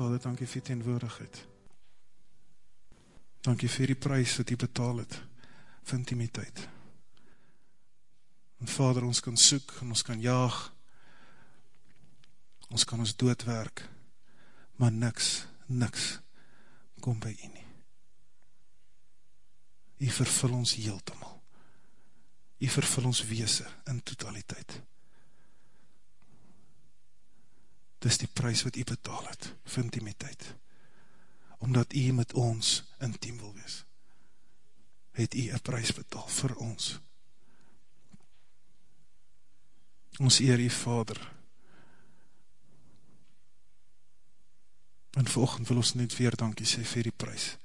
Vader, dankie vir teenwoordigheid. Dankie vir die prijs wat jy betaal het, vir intimiteit. En Vader, ons kan soek, en ons kan jaag, ons kan ons doodwerk, maar niks, niks, kom by jy nie. Jy vervul ons heeltemal. Jy vervul ons weese in totaliteit. Dis die prijs wat jy betaal het, vir intimiteit. Omdat jy met ons intiem wil wees. Het jy een prijs betaal vir ons. Ons eer jy Vader. En volgend wil ons net weer dankie sê vir die prijs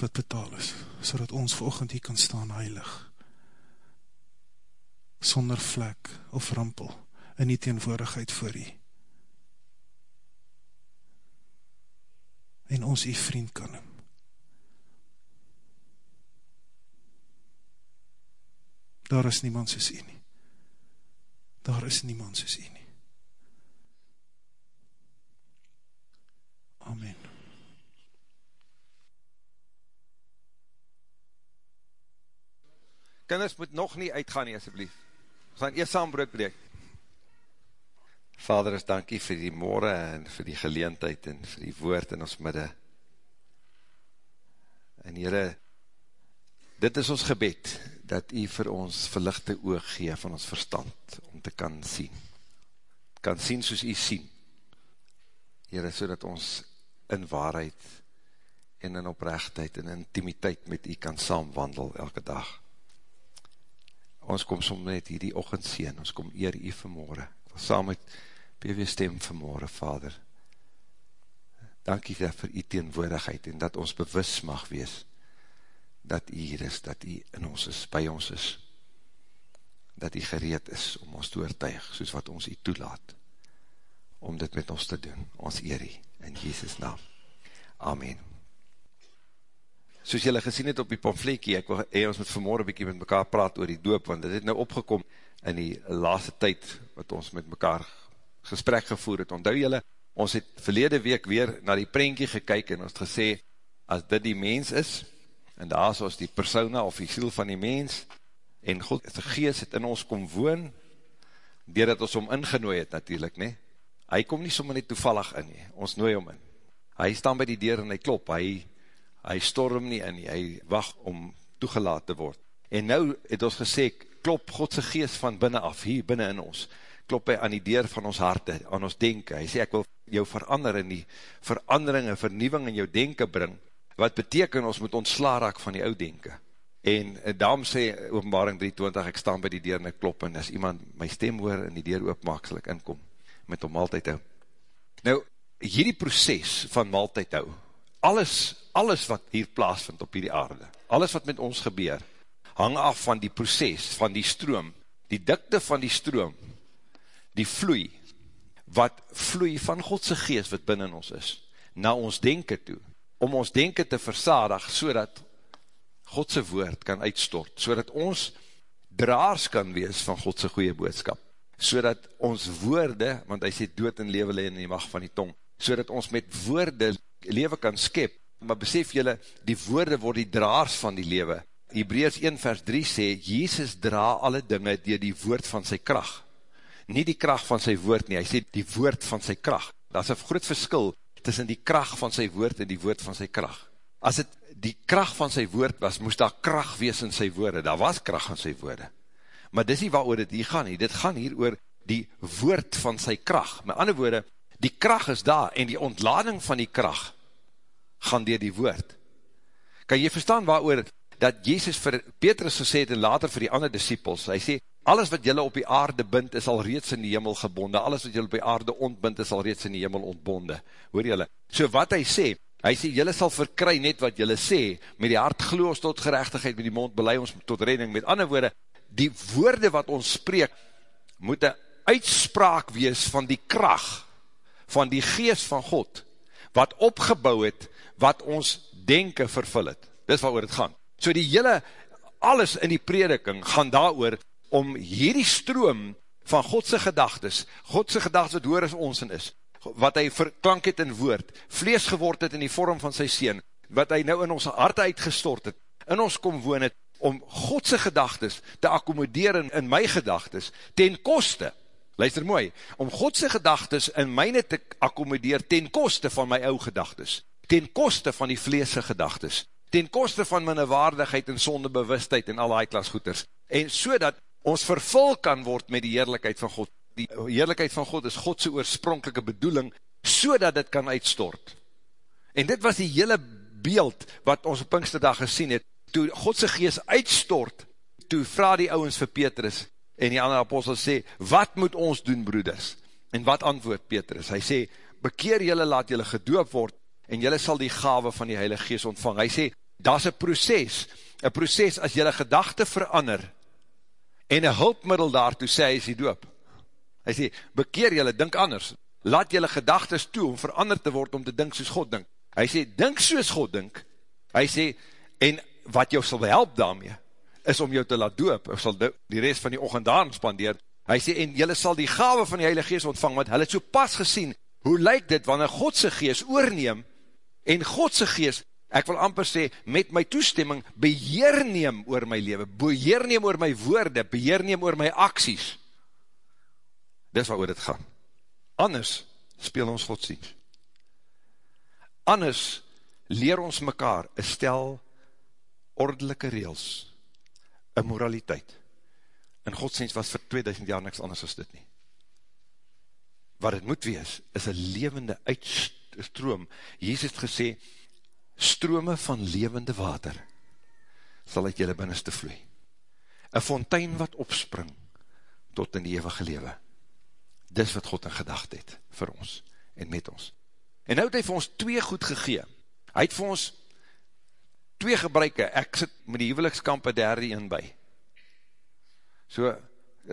wat betaal is, so dat ons volgend hier kan staan heilig, sonder vlek of rampel, in die teenwoordigheid voor jy. En ons die vriend kan hem. Daar is niemand soos jy nie. Daar is niemand soos jy nie. Amen. Kinders moet nog nie uitgaan nie, asjeblief. Ons gaan eerst saambroek breek. Vader, ons dankie vir die morgen en vir die geleentheid en vir die woord in ons midde. En Heere, dit is ons gebed, dat u vir ons verlichte oog gee van ons verstand, om te kan sien. Kan sien soos u sien. Heere, so ons in waarheid en in oprechtheid en intimiteit met u kan saamwandel elke dag. Ons kom som net hierdie ochend sien, ons kom eer u vanmorgen, saam met BW Stem vanmorgen, Vader. Dankie vir u teenwoordigheid en dat ons bewus mag wees, dat u hier is, dat u in ons is, by ons is, dat u gereed is om ons te oortuig, soos wat ons u toelaat, om dit met ons te doen, ons eer u in Jesus naam. Amen. Soos jylle gesien het op die pamflekie, ek wil hee ons met vanmorgen bykie met mekaar praat oor die doop, want dit het nou opgekom in die laaste tyd, wat ons met mekaar gesprek gevoer het. Onthou jylle, ons het verlede week weer na die prentjie gekyk en ons het gesê, as dit die mens is, en daar is ons die persona of die siel van die mens, en God, die geest het in ons kom woon, dier dat ons om ingenooi het natuurlijk, nee, hy kom nie sommer net toevallig in nie, ons nooi om in. Hy staan by die deur en hy klop, hy, hy storm nie in nie, hy wacht om toegelaat te word. En nou het ons gesê, klop Godse geest van binnen af, hier binnen in ons, klop hy aan die deur van ons harte, aan ons denken. Hy sê, ek wil jou verander in die verandering en vernieuwing in jou denken bring, wat beteken ons moet ontsla raak van die oud denken. En, en daarom sê openbaring 320, ek staan by die deur en ek klop en as iemand my stem hoor en die deur oopmaak, sal ek inkom met om maaltijd hou. Nou, hierdie proces van maaltijd hou, alles, alles wat hier plaasvind op hierdie aarde, alles wat met ons gebeur, hang af van die proces, van die stroom, die dikte van die stroom, die vloei, wat vloei van Godse geest wat binnen ons is, na ons denken toe, om ons denken te versadig, so dat Godse woord kan uitstort, so dat ons draars kan wees van Godse goeie boodskap so dat ons woorde, want hy sê dood en lewe leen in die macht van die tong, so dat ons met woorde lewe kan skep, maar besef jylle, die woorde word die draars van die lewe. Hebreus 1 vers 3 sê, Jezus dra alle dinge dier die woord van sy kracht. Nie die kracht van sy woord nie, hy sê die woord van sy kracht. Dat is een groot verskil tussen die kracht van sy woord en die woord van sy kracht. As het die kracht van sy woord was, moest daar kracht wees in sy woorde. Daar was kracht in sy woorde maar dis nie waar oor dit hier gaan nie, dit gaan hier oor die woord van sy kracht, met ander woorde, die kracht is daar, en die ontlading van die kracht, gaan dier die woord. Kan jy verstaan waar oor, dat Jezus vir Petrus gesê het, en later vir die ander disciples, hy sê, alles wat jylle op die aarde bind, is al reeds in die hemel gebonde, alles wat jylle op die aarde ontbind, is al reeds in die hemel ontbonde, hoor jylle, so wat hy sê, hy sê, jylle sal verkry net wat jylle sê, met die hart glo ons tot gerechtigheid, met die mond belei ons tot redding, met ander woorde, die woorde wat ons spreek, moet een uitspraak wees van die kracht, van die geest van God, wat opgebouw het, wat ons denken vervul het. Dis wat oor het gaan. So die hele, alles in die prediking, gaan daar oor, om hierdie stroom van Godse gedagtes, Godse gedagtes wat hoor as ons in is, wat hy verklank het in woord, vlees geword het in die vorm van sy sien, wat hy nou in ons harte uitgestort het, in ons kom woon het, om Godse gedagtes te accommodeer in, in my gedagtes, ten koste, luister mooi, om Godse gedagtes in myne te accommodeer ten koste van my ou gedagtes, ten koste van die vleese gedagtes, ten koste van minnewaardigheid en sondebewustheid en al die klasgoeders, en so dat ons vervul kan word met die heerlijkheid van God, die heerlijkheid van God is Godse oorspronkelike bedoeling, so dat dit kan uitstort. En dit was die hele beeld wat ons op Pinksterdag gesien het, toe Godse geest uitstort, toe vraag die ouwens vir Petrus, en die andere apostel sê, wat moet ons doen broeders? En wat antwoord Petrus? Hy sê, bekeer jylle, laat jylle gedoop word, en jylle sal die gave van die Heilige Geest ontvang. Hy sê, dat is een proces, een proces as jylle gedachte verander, en een hulpmiddel daartoe sê, is die doop. Hy sê, bekeer jylle, dink anders. Laat jylle gedagtes toe om verander te word om te dink soos God dink. Hy sê, dink soos God dink. Hy sê, en wat jou sal help daarmee, is om jou te laat doop, of sal die rest van die ochend daar spandeer. Hy sê, en jylle sal die gave van die Heilige Geest ontvang, want hy het so pas gesien, hoe lyk dit, wanneer Godse Geest oorneem, en Godse Geest, ek wil amper sê, met my toestemming, beheer neem oor my leven, beheer neem oor my woorde, beheer neem oor my acties, Dis wat oor dit gaan. Anders speel ons godsdienst. Anders leer ons mekaar een stel ordelike reels, een moraliteit. En godsdienst was vir 2000 jaar niks anders as dit nie. Wat het moet wees, is een levende uitstroom. Jezus het gesê, strome van levende water sal uit jylle binnenste vloei. Een fontein wat opspring tot in die eeuwige lewe dis wat God in gedacht het, vir ons, en met ons. En nou het hy vir ons twee goed gegee, hy het vir ons twee gebruike, ek sit met die huwelikskamp een derde een by. So,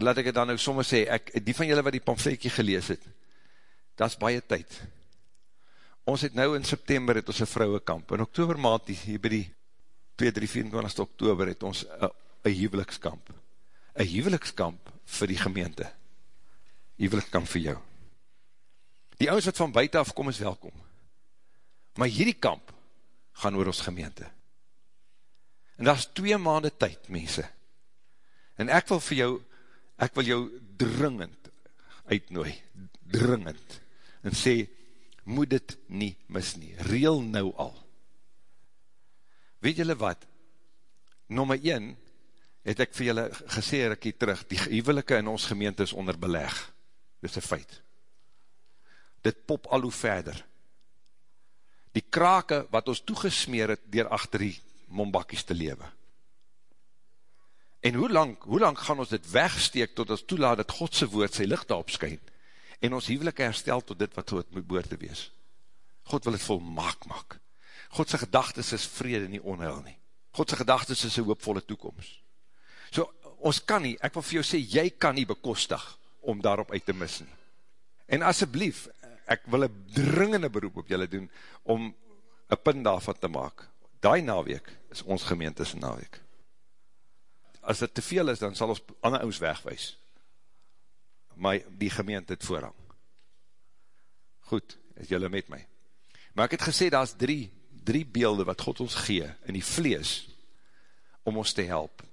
laat ek het dan nou soms sê, ek, die van julle wat die pamfletje gelees het, dat is baie tyd. Ons het nou in September het ons een vrouwenkamp, in oktober maand, hier by die 2, 3, 24 oktober het ons een huwelikskamp. Een huwelikskamp vir die gemeente huwelik kamp vir jou. Die ouds wat van buiten af kom is welkom. Maar hierdie kamp gaan oor ons gemeente. En dat is twee maanden tyd, mense. En ek wil vir jou, ek wil jou dringend uitnooi, dringend, en sê, moet dit nie mis nie, reel nou al. Weet julle wat, nommer 1, het ek vir julle gesê, hier terug, die huwelike in ons gemeente is onder beleg. Dit is een feit. Dit pop al hoe verder. Die krake wat ons toegesmeer het, dier achter die mombakkies te lewe. En hoe lang, hoe lang gaan ons dit wegsteek, tot ons toelaat dat Godse woord sy licht daarop skyn, en ons huwelik herstel tot dit wat het moet boor te wees. God wil het volmaak maak. Godse gedagtes is vrede nie onheil nie. Godse gedagtes is een hoopvolle toekomst. So, ons kan nie, ek wil vir jou sê, jy kan nie bekostig om daarop uit te mis nie. En asseblief, ek wil een dringende beroep op julle doen, om een punt daarvan te maak. Daai naweek is ons gemeentes naweek. As dit te veel is, dan sal ons ander ous wegwijs. Maar die gemeente het voorhang. Goed, is julle met my. Maar ek het gesê, daar is drie, drie beelde wat God ons gee in die vlees, om ons te help,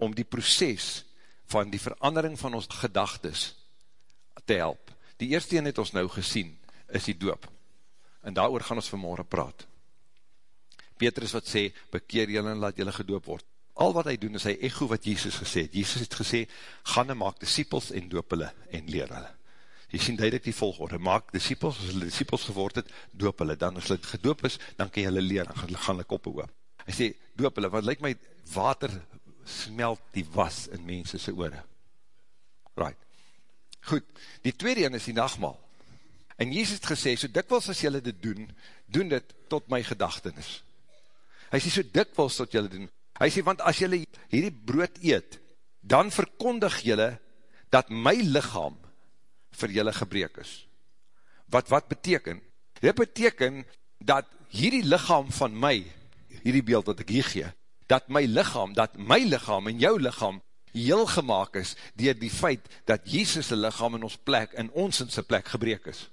om die proces van die verandering van ons gedagtes te help. Die eerste een het ons nou gesien, is die doop. En daar gaan ons vanmorgen praat. Petrus wat sê, bekeer jylle en laat jylle gedoop word. Al wat hy doen is hy echo wat Jesus gesê het. Jesus het gesê, gaan en maak disciples en doop hulle en leer hulle. Jy sien duidelik die volgorde, maak disciples, as hulle disciples geword het, doop hulle. Dan as hulle gedoop is, dan kan jy hulle leer, dan gaan hulle koppe oop. Hy sê, doop hulle, want lyk my water smelt die was in mense sy oore. Right. Goed, die tweede een is die nachtmaal. En Jezus het gesê, so dikwils as jylle dit doen, doen dit tot my gedachtenis. Hy sê, so dikwils tot jylle doen. Hy sê, want as jylle hierdie brood eet, dan verkondig jylle dat my lichaam vir jylle gebreek is. Wat wat beteken? Dit beteken dat hierdie lichaam van my, hierdie beeld wat ek hier gee, dat my lichaam, dat my lichaam en jou lichaam heel gemaakt is, dier die feit dat Jesus' lichaam in ons plek, in ons in sy plek gebreek is.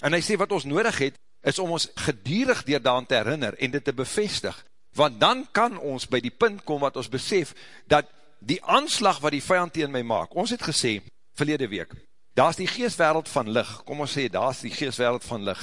En hy sê wat ons nodig het, is om ons gedierig dierdaan te herinner en dit te bevestig, want dan kan ons by die punt kom wat ons besef, dat die aanslag wat die vijand tegen my maak, ons het gesê, verlede week, daar is die geestwereld van lig, kom ons sê, daar is die geestwereld van lig,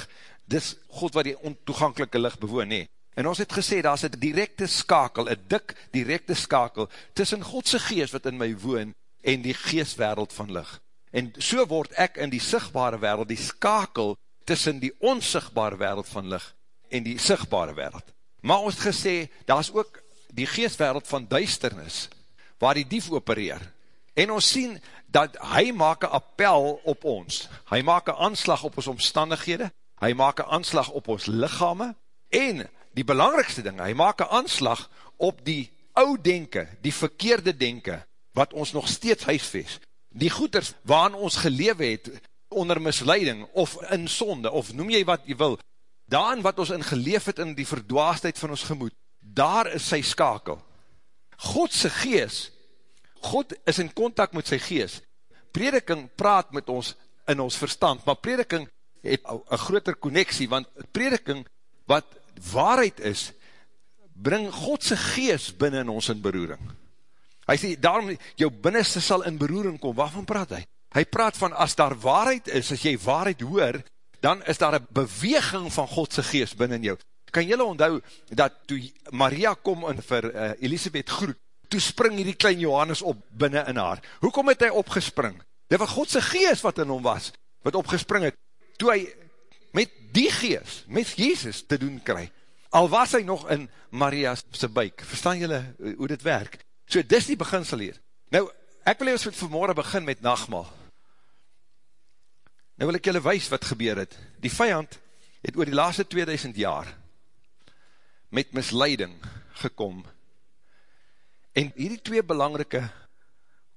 dis God wat die ontoegankelike lig bewoon, nee, en ons het gesê, daar is een directe skakel, een dik directe skakel, tussen Godse geest wat in my woon, en die geestwereld van lig, en so word ek in die sigtbare wereld, die skakel, tussen die onsigbare wereld van lig, en die sigbare wereld, maar ons gesê, daar is ook die geestwereld van duisternis, waar die dief opereer, en ons sien, dat hy maak een appel op ons, hy maak een aanslag op ons omstandighede, hy maak een aanslag op ons lichame, en die belangrikste ding, hy maak een aanslag op die ou denke, die verkeerde denke, wat ons nog steeds huisves, die goeders waarin ons gelewe het, onder misleiding, of in sonde, of noem jy wat jy wil, daarin wat ons in geleef het in die verdwaasdheid van ons gemoed, daar is sy skakel. Godse gees God is in contact met sy gees. Prediking praat met ons in ons verstand, maar prediking het een groter connectie, want prediking wat waarheid is, bring Godse gees binnen in ons in beroering. Hy sê, daarom, jou binnenste sal in beroering kom, waarvan praat hy? Hy praat van, as daar waarheid is, as jy waarheid hoor, dan is daar een beweging van Godse gees binnen jou. Kan jylle onthou, dat toe Maria kom en vir uh, Elisabeth groet, toe spring hierdie klein Johannes op binnen in haar. Hoekom het hy opgespring? Dit was Godse gees wat in hom was, wat opgespring het, toe hy met die gees, met Jezus te doen kry. Al was hy nog in Maria's buik. Verstaan julle hoe dit werk? So, dis die beginsel hier. Nou, ek wil ons met vanmorgen begin met nachtmal. Nou wil ek julle wees wat gebeur het. Die vijand het oor die laaste 2000 jaar met misleiding gekom En hierdie twee belangrike,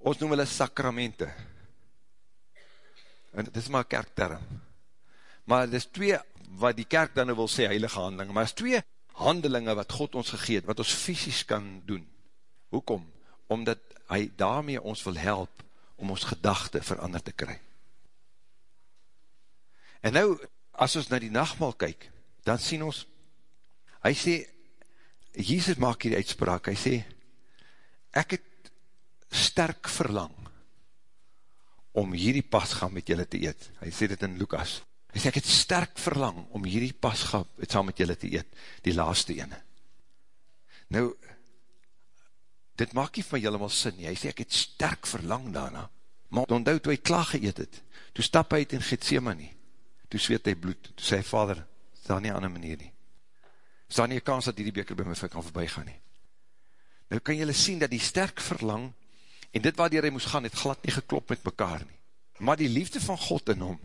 ons noem hulle sakramente, en dit is maar kerkterm, maar dit is twee, wat die kerk dan nou wil sê, heilige handelinge, maar dit is twee handelinge wat God ons gegeet, wat ons fysisk kan doen. Hoekom? Omdat hy daarmee ons wil help, om ons gedachte verander te kry. En nou, as ons na die nachtmal kyk, dan sien ons, hy sê, Jesus maak hier die uitspraak, hy sê, ek het sterk verlang om hierdie pasga met julle te eet. Hy sê dit in Lukas. Hy sê, ek het sterk verlang om hierdie pasga saam met julle te eet, die laaste ene. Nou, dit maak nie van julle mal sin, hy sê, ek het sterk verlang daarna, maar onthou, toe hy klaar geëet het, toe stap hy het in Gethsemane, toe zweet hy bloed, toe sê hy, vader, is daar nie ander manier nie, is daar nie kans dat die beker by my kan voorbij gaan nie, nou kan jylle sien dat die sterk verlang, en dit waar die hy moes gaan, het glad nie geklop met mekaar nie. Maar die liefde van God in hom,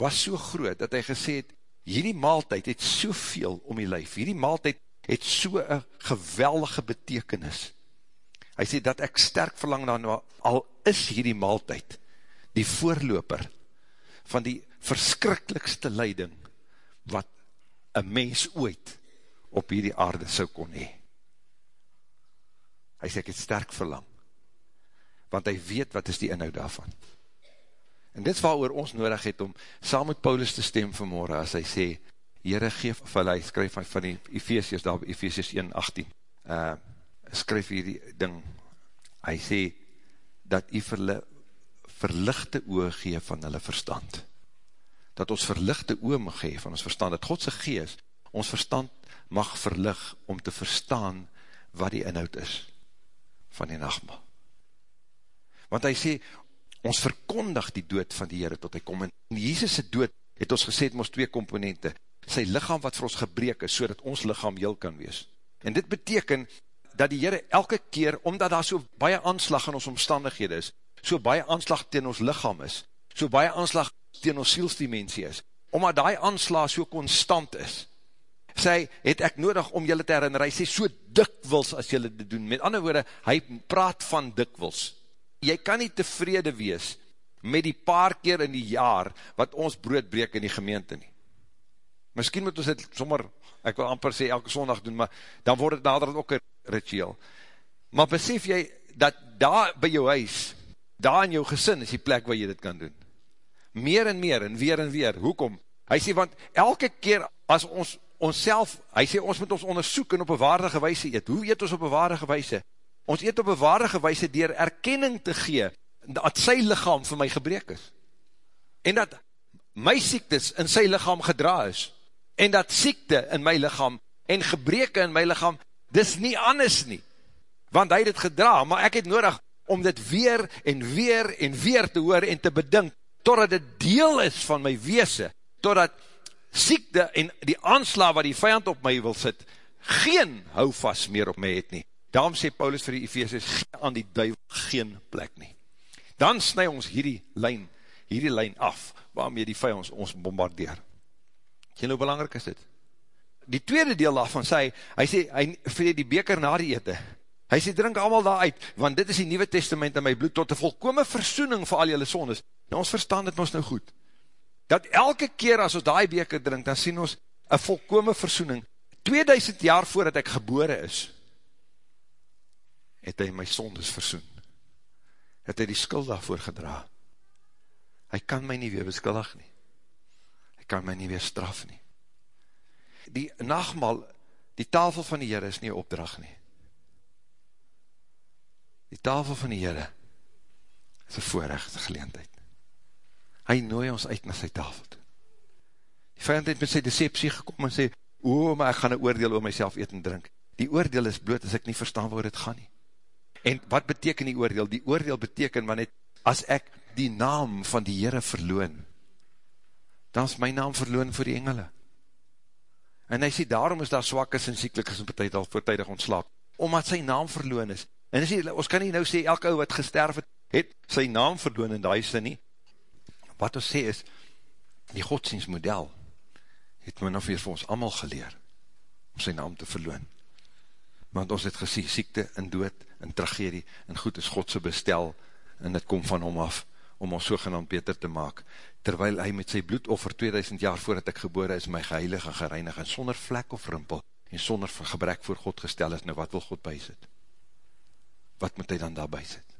was so groot, dat hy gesê het, hierdie maaltijd het soveel om die lijf, hierdie maaltijd het so een geweldige betekenis. Hy sê, dat ek sterk verlang dan, al is hierdie maaltijd, die voorloper, van die verskrikkelijkste leiding, wat een mens ooit, op hierdie aarde sou kon hee. Hy sê, ek het sterk verlang. Want hy weet wat is die inhoud daarvan. En dit is waar ons nodig het om saam met Paulus te stem vanmorgen, as hy sê, Heere geef, of hy skryf van die Ephesians, daar by Ephesians 1, 18, uh, skryf hier die ding, hy sê, dat hy verli, verlichte oog gee van hulle verstand. Dat ons verlichte oog mag gee van ons verstand, dat Godse gees ons verstand mag verlig om te verstaan wat die inhoud is van die nachtmaal. Want hy sê, ons verkondig die dood van die Heere tot hy kom. En Jesus' dood het ons gesê, het ons twee komponente. Sy lichaam wat vir ons gebreek is, so ons lichaam heel kan wees. En dit beteken, dat die Heere elke keer, omdat daar so baie aanslag in ons omstandighede is, so baie aanslag teen ons lichaam is, so baie aanslag teen ons sielsdimensie is, omdat die aanslag so constant is, sê, het ek nodig om julle te herinner, hy sê, so dikwils as julle dit doen, met ander woorde, hy praat van dikwils, jy kan nie tevrede wees, met die paar keer in die jaar, wat ons brood breek in die gemeente nie, miskien moet ons dit sommer, ek wil amper sê, elke sondag doen, maar dan word het nader ook een ritueel, maar besef jy, dat daar by jou huis, daar in jou gesin, is die plek waar jy dit kan doen, meer en meer, en weer en weer, hoekom, Hy sê, want elke keer as ons ons self, hy sê, ons moet ons onderzoek en op een waardige wijse eet. Hoe eet ons op een waardige wijse? Ons eet op een waardige wijse dier erkenning te gee, dat sy lichaam vir my gebreek is. En dat my siektes in sy lichaam gedra is. En dat siekte in my lichaam en gebreke in my lichaam, dis nie anders nie. Want hy het gedra, maar ek het nodig om dit weer en weer en weer te hoor en te bedink, totdat dit deel is van my weese, totdat siekte en die aansla wat die vijand op my wil sit, geen houvast meer op my het nie. Daarom sê Paulus vir die Ephesians, gee aan die duivel geen plek nie. Dan snu ons hierdie lijn, hierdie lijn af, waarmee die vijand ons, ons bombardeer. Sien hoe belangrijk is dit? Die tweede deel daarvan sê, hy sê, hy vir die beker na die ete, hy sê, drink allemaal daar uit, want dit is die nieuwe testament in my bloed, tot die volkome versoening vir al jylle sondes. Nou ons verstaan dit ons nou goed. Dat elke keer as ons die beker drink, dan sien ons een volkome versoening. 2000 jaar voordat ek gebore is, het hy my sondes versoen. Het hy die skuld daarvoor gedra. Hy kan my nie weer beskuldig nie. Hy kan my nie weer straf nie. Die nachtmal, die tafel van die Heere is nie opdracht nie. Die tafel van die Heere is een voorrechte geleendheid. Hy nooi ons uit na sy tafel toe. Die vijand het met sy deceptie gekom en sê, o, maar ek gaan een oordeel oor myself eet en drink. Die oordeel is bloot as ek nie verstaan waar het gaan nie. En wat beteken die oordeel? Die oordeel beteken, want het, as ek die naam van die Heere verloon, dan is my naam verloon vir die engele. En hy sê, daarom is daar swakkes en sieklikes en partijdig al voortijdig ontslaap, omdat sy naam verloon is. En sê, ons kan nie nou sê, elke ou wat gesterf het, het sy naam verloon in die sin nie. Wat ons sê is, die godsdienstmodel het my nog weer vir ons allemaal geleer, om sy naam te verloon. Want ons het gesê, siekte en dood en tragedie en goed is Godse bestel en het kom van hom af om ons sogenaamd beter te maak, terwyl hy met sy bloedoffer 2000 jaar voordat ek gebore is, my geheilig en gereinig en sonder vlek of rimpel en sonder gebrek voor God gestel is, nou wat wil God bysit? Wat moet hy dan daar bysit?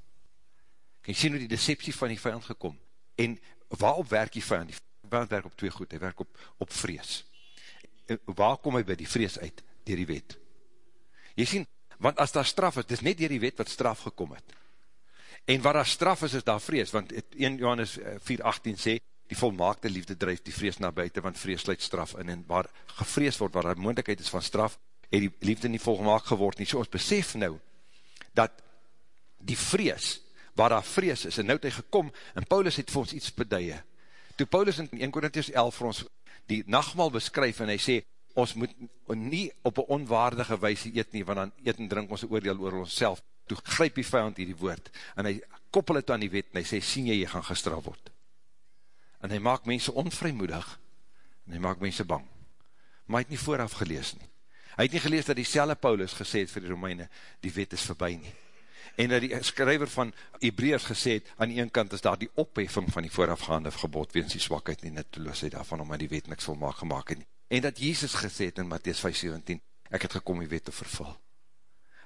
Kan jy sien hoe die deceptie van die vijand gekom? En waarop werk die vijand? Die vijand werk op twee goed, hy werk op, op vrees. En waar kom hy by die vrees uit? Dier die wet. Jy sien, want as daar straf is, dit is net dier die wet wat straf gekom het. En waar daar straf is, is daar vrees, want 1 Johannes 4,18 sê, die volmaakte liefde drijf die vrees na buiten, want vrees sluit straf in, en waar gevrees word, waar daar moendlikheid is van straf, het die liefde nie volmaak geword nie, so ons besef nou, dat die vrees, waar daar vrees is, en nou het hy gekom, en Paulus het vir ons iets beduie, toe Paulus in 1 Korinties 11 vir ons die nachtmal beskryf, en hy sê, ons moet nie op een onwaardige wijse eet nie, want dan eet en drink ons oordeel oor ons self, toe grijp die vijand hierdie woord, en hy koppel het aan die wet, en hy sê, sien jy, jy gaan gestraf word. En hy maak mense onvrymoedig, en hy maak mense bang. Maar hy het nie vooraf gelees nie. Hy het nie gelees dat die selle Paulus gesê het vir die Romeine, die wet is voorbij nie. En dat die skryver van Hebreërs gesê het, aan die ene kant is daar die opheffing van die voorafgaande gebod, weens die swakheid en netteloosheid daarvan, om aan die wet niks volmaak gemaakt nie. En dat Jezus gesê het in Matthäus 5,17, ek het gekom die wet te vervul.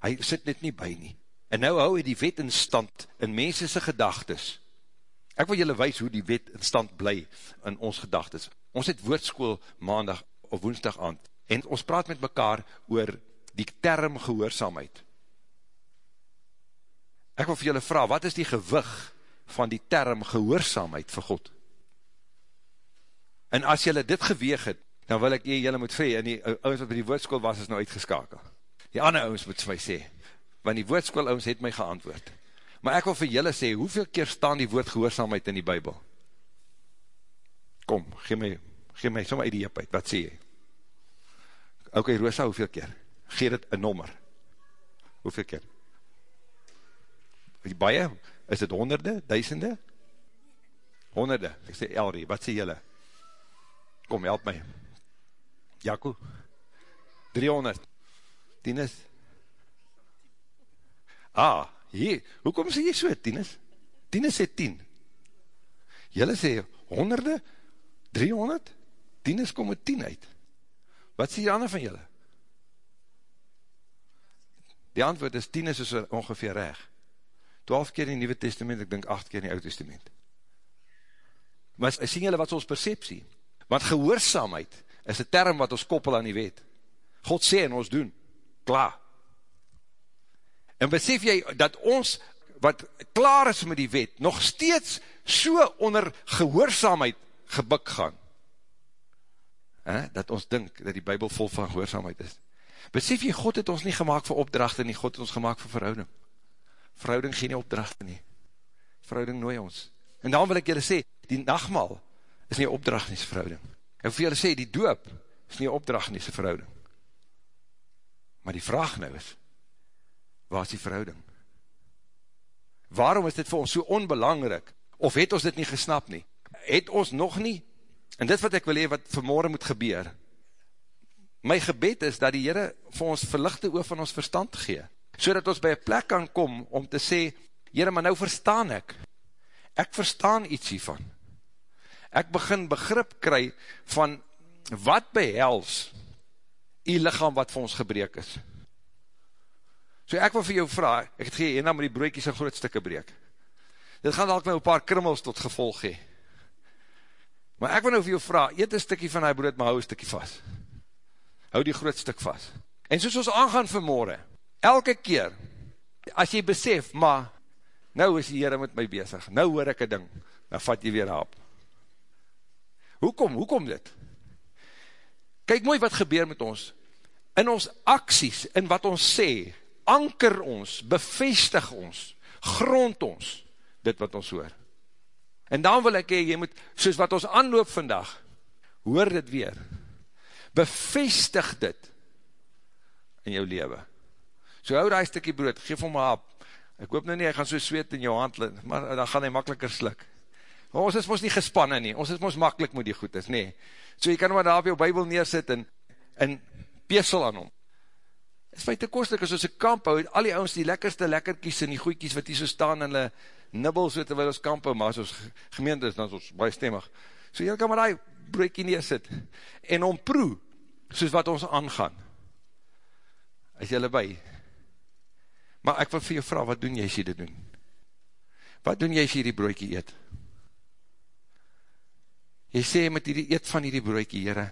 Hy sit net nie by nie. En nou hou hy die wet in stand in mensese gedagtes. Ek wil julle wees hoe die wet in stand bly in ons gedagtes. Ons het woordskool maandag of woensdag aand en ons praat met mekaar oor die term gehoorzaamheid. Ek wil vir julle vraag, wat is die gewig van die term gehoorzaamheid vir God? En as julle dit geweeg het, dan wil ek jy julle moet vree, en die ouwens wat by die woordskool was, is nou uitgeskakel. Die ander ouwens moet vir my sê, want die woordskool ouwens het my geantwoord. Maar ek wil vir julle sê, hoeveel keer staan die woord gehoorzaamheid in die bybel? Kom, gee my, gee my sommer uit die uit, wat sê jy? Ok, Rosa, hoeveel keer? Geer het een nommer. Hoeveel keer? Die baie, is het honderde, duisende? Honderde, ek sê Elrie, wat sê julle? Kom, help my. Jaco? 300. Tienes? Ah, hier, hoekom sê jy so, Tienes? Tienes sê 10. Julle sê honderde, 300, Tienes kom met 10 uit. Wat sê die ander van julle? Die antwoord is, Tienes is ongeveer reg. 12 keer in die Nieuwe Testament, ek denk 8 keer in die Oud Testament. Maar sien julle wat ons perceptie? Want gehoorzaamheid is een term wat ons koppel aan die wet. God sê en ons doen. Klaar. En besef jy dat ons, wat klaar is met die wet, nog steeds so onder gehoorzaamheid gebuk gaan. He, dat ons dink dat die bybel vol van gehoorzaamheid is. Besef jy, God het ons nie gemaakt vir opdrachte nie, God het ons gemaakt vir verhouding. Verhouding gee nie opdrachte nie. Verhouding nooi ons. En daarom wil ek julle sê, die nachtmaal is nie opdracht nie verhouding. En vir julle sê, die doop is nie opdracht nie verhouding. Maar die vraag nou is, waar is die verhouding? Waarom is dit vir ons so onbelangrik? Of het ons dit nie gesnap nie? Het ons nog nie? En dit wat ek wil hee, wat vanmorgen moet gebeur, my gebed is dat die Heere vir ons verlichte oor van ons verstand gee, so dat ons by een plek kan kom om te sê, Heere, maar nou verstaan ek, ek verstaan iets hiervan, ek begin begrip kry van wat behels die lichaam wat vir ons gebreek is. So ek wil vir jou vraag, ek het gee ena met die broekies in groot stikke breek. Dit gaan dalk nou een paar krimmels tot gevolg gee. Maar ek wil nou vir jou vraag, eet een stikkie van die brood, maar hou een stikkie vast hou die groot stuk vast. En soos ons aangaan vanmorgen, elke keer, as jy besef, maar, nou is die Heere met my bezig, nou hoor ek een ding, dan vat jy weer op. Hoekom, hoekom dit? Kyk mooi wat gebeur met ons, in ons acties, in wat ons sê, anker ons, bevestig ons, grond ons, dit wat ons hoor. En dan wil ek hee, jy moet, soos wat ons aanloop vandag, hoor dit weer, bevestig dit in jou leven. So hou die stikkie brood, geef hom maar op. Ek hoop nou nie, hy gaan so zweet in jou hand, maar dan gaan hy makkeliker slik. Maar ons is ons nie gespannen nie, ons is ons makkelijk moet die goed is, nee. So jy kan maar daar op jou bybel neersit en, en pesel aan hom. Het is feit te kostlik, as ons een kamp hou, al die ouwens die lekkerste lekkerkies en die goeikies wat hier so staan en hulle nibbel so terwijl ons kamp hou, maar as ons gemeente is, dan is ons baie stemmig. So jy kan maar die broekie neersit en om proe, soos wat ons aangaan. Is jylle by? Maar ek wil vir jou vraag, wat doen jy as jy dit doen? Wat doen jy as jy die broekie eet? Jy sê met die eet van die broekie, jyre,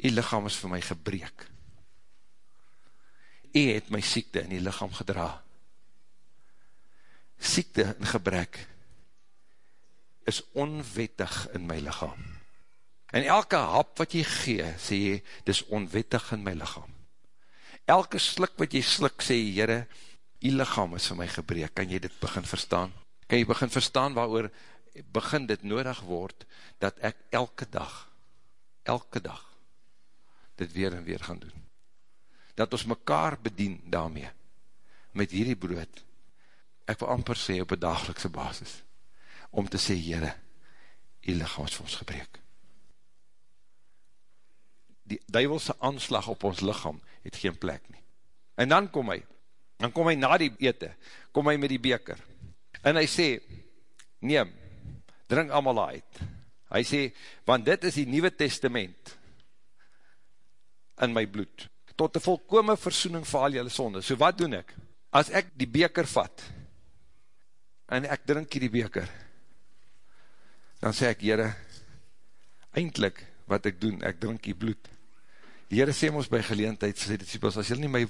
die lichaam is vir my gebreek. Jy het my siekte in die lichaam gedra. Siekte en gebrek is onwettig in my lichaam. En elke hap wat jy gee, sê jy, dis onwettig in my lichaam. Elke slik wat jy slik, sê jy, jyre, jy lichaam is vir my gebreek. Kan jy dit begin verstaan? Kan jy begin verstaan waarover begin dit nodig word, dat ek elke dag, elke dag, dit weer en weer gaan doen. Dat ons mekaar bedien daarmee, met hierdie brood, ek wil amper sê op een dagelikse basis, om te sê, jyre, jy lichaam is vir ons gebreek die duivelse aanslag op ons lichaam het geen plek nie. En dan kom hy, dan kom hy na die ete, kom hy met die beker, en hy sê, neem, drink allemaal uit. Hy sê, want dit is die nieuwe testament in my bloed, tot die volkome versoening vir al jylle sonde. So wat doen ek? As ek die beker vat, en ek drink die beker, dan sê ek, jyre, eindelijk, wat ek doen, ek drink die bloed, Die Heere sê ons by geleentheid, sê disciples, as jylle nie my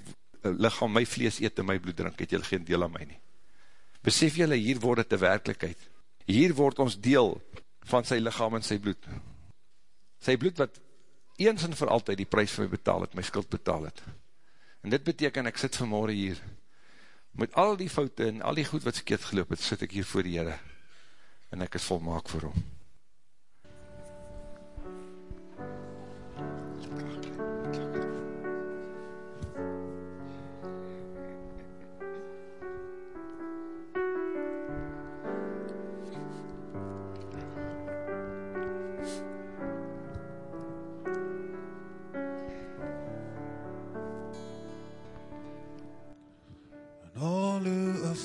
lichaam, my vlees eet en my bloed drink, het jylle geen deel aan my nie. Besef jylle, hier word het die werkelijkheid. Hier word ons deel van sy lichaam en sy bloed. Sy bloed wat eens en vir altyd die prijs vir my betaal het, my skuld betaal het. En dit beteken, ek sit vanmorgen hier, met al die foute en al die goed wat skeet geloop het, sit ek hier voor die Heere, en ek is volmaak vir hom.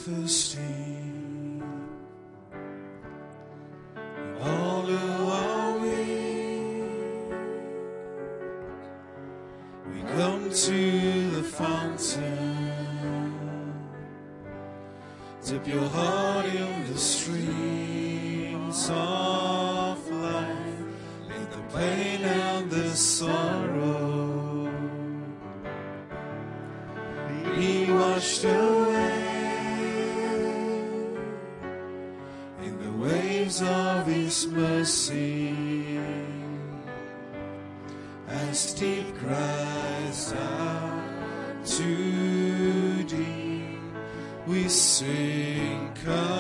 the sink.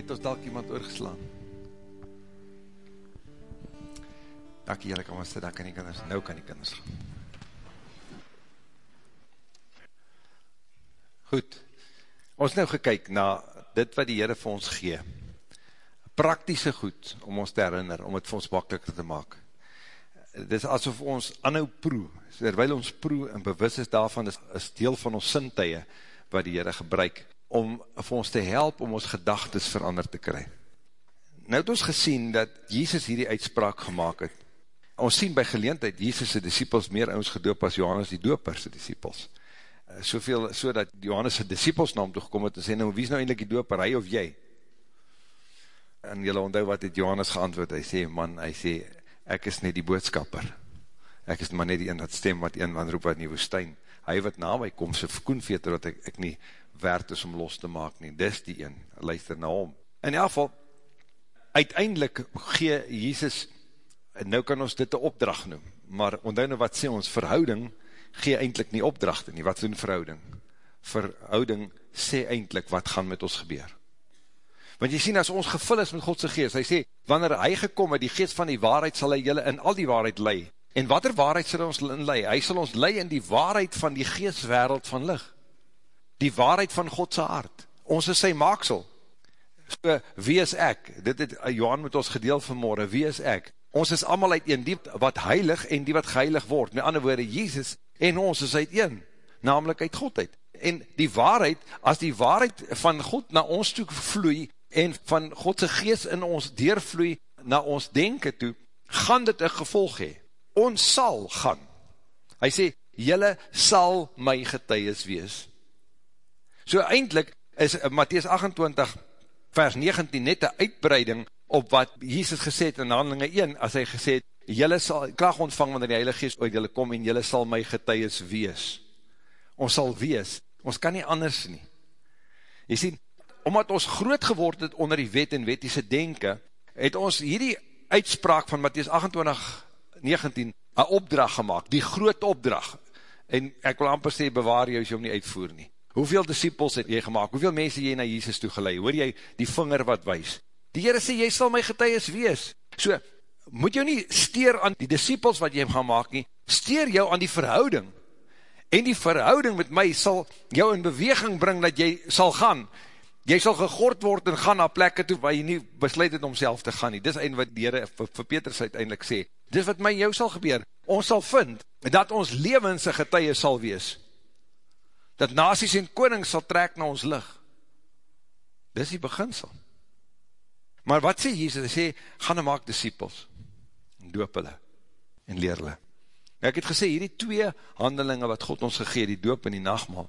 Het ons dalk iemand oorgeslaan? Dankie julle kan maar sit, dan kan die kinders, nou kan die kinders gaan. Goed, ons nou gekyk na dit wat die Heere vir ons gee. Praktische goed om ons te herinner, om het vir ons makkelijker te maak. Dit is asof ons anhou proe, terwijl ons proe en bewus is daarvan, is, is deel van ons sintuie wat die Heere gebruik, om vir ons te help om ons gedagtes verander te kry. Nou het ons gesien dat Jesus hierdie uitspraak gemaakt het. Ons sien by geleentheid Jesus' disciples meer ons gedoop as Johannes die doperse disciples. Uh, soveel, so dat Johannes' disciples na hom toegekom het en sê, nou wie is nou eindelijk die doper, hy of jy? En jylle onthou wat het Johannes geantwoord, hy sê, man, hy sê, ek is net die boodskapper. Ek is maar net die een dat stem wat een man roep wat in die woestijn. Hy wat na my kom, sy koenveter wat ek, ek nie werd is om los te maak nie. Dis die een, luister na hom. In die geval, uiteindelik gee Jesus, nou kan ons dit een opdracht noem, maar onthou nou wat sê ons, verhouding gee eindelijk nie opdrachte nie. Wat doen verhouding? Verhouding sê eindelijk wat gaan met ons gebeur. Want jy sien, as ons gevul is met Godse geest, hy sê, wanneer hy gekom het, die geest van die waarheid, sal hy jylle in al die waarheid lei. En wat er waarheid sal ons in lei? Hy sal ons lei in die waarheid van die geestwereld van licht. Die waarheid van Godse hart. Ons is sy maaksel. So, wie is ek? Dit het Johan met ons gedeel vanmorgen. Wie is ek? Ons is allemaal uit een, die wat heilig en die wat geheilig word. Met ander woorde, Jesus en ons is uit een. Namelijk uit Godheid. En die waarheid, as die waarheid van God na ons toe vloei, en van Godse geest in ons deurvloei na ons denken toe, gaan dit een gevolg hee. Ons sal gaan. Hy sê, jylle sal my getuies wees. So eindelijk is Matthäus 28 vers 19 net een uitbreiding op wat Jesus gesê het in handelinge 1, as hy gesê het, jylle sal kracht ontvang wanneer die Heilige Geest uit jylle kom en jylle sal my getuies wees. Ons sal wees. Ons kan nie anders nie. Jy sien, omdat ons groot geword het onder die wet en wettiese denken, het ons hierdie uitspraak van Matthäus 28, 19, een opdracht gemaakt, die groot opdracht, en ek wil amper sê, bewaar jou as jy hom nie uitvoer nie. Hoeveel disciples het jy gemaakt, hoeveel mense jy na Jesus toe geleid, hoor jy die vinger wat wees? Die Heere sê, jy sal my getuies wees. So, moet jou nie steer aan die disciples wat jy gaan maak nie, steer jou aan die verhouding, en die verhouding met my sal jou in beweging bring, dat jy sal gaan, jy sal gegord word en gaan na plekke toe, waar jy nie besluit het om self te gaan nie, dis een wat die Heere vir, vir Petrus uiteindelik sê, dis wat my jou sal gebeur, ons sal vind, dat ons levense getuies sal wees, dat nasies en konings sal trek na ons lig, dis die beginsel, maar wat sê Jesus, hy sê, gaan en maak disciples, en doop hulle, en leer hulle, Ek het gesê, hierdie twee handelinge wat God ons gegee, die doop en die nachtmal,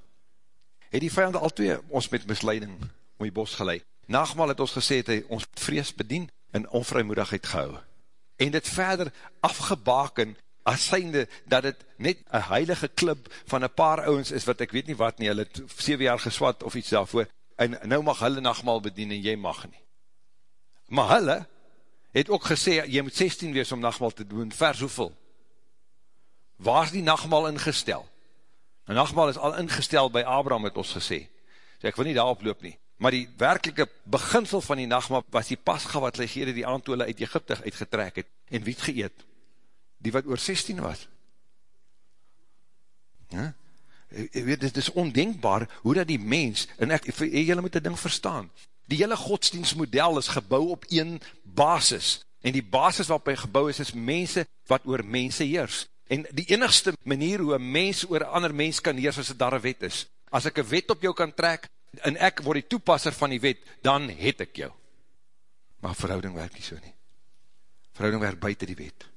het die vijand al twee ons met misleiding om die bos geleid. Nachtmal het ons gesê, het hy ons vrees bedien en onvrijmoedigheid gehou. En dit verder afgebaken, as synde, dat het net een heilige klip van een paar ouwens is, wat ek weet nie wat nie, hulle het 7 jaar geswat of iets daarvoor, en nou mag hulle nachtmal bedien en jy mag nie. Maar hulle het ook gesê, jy moet 16 wees om nachtmal te doen, vers hoeveel? waar is die nachtmaal ingestel? Die nachtmaal is al ingestel by Abraham, het ons gesê. So ek wil nie daarop loop nie. Maar die werkelike beginsel van die nachtmaal was die pasga wat legere die aantoele uit Egypte uitgetrek het en wie het geëet? Die wat oor 16 was. Ja? Weet, dit is ondenkbaar hoe dat die mens, en ek, jylle moet die ding verstaan, die hele godsdienstmodel is gebouw op een basis, en die basis waarop hy gebouw is, is mense wat oor mense heers. En die enigste manier hoe een mens oor een ander mens kan heers, as het daar een wet is. As ek een wet op jou kan trek, en ek word die toepasser van die wet, dan het ek jou. Maar verhouding werk nie so nie. Verhouding werk buiten die wet.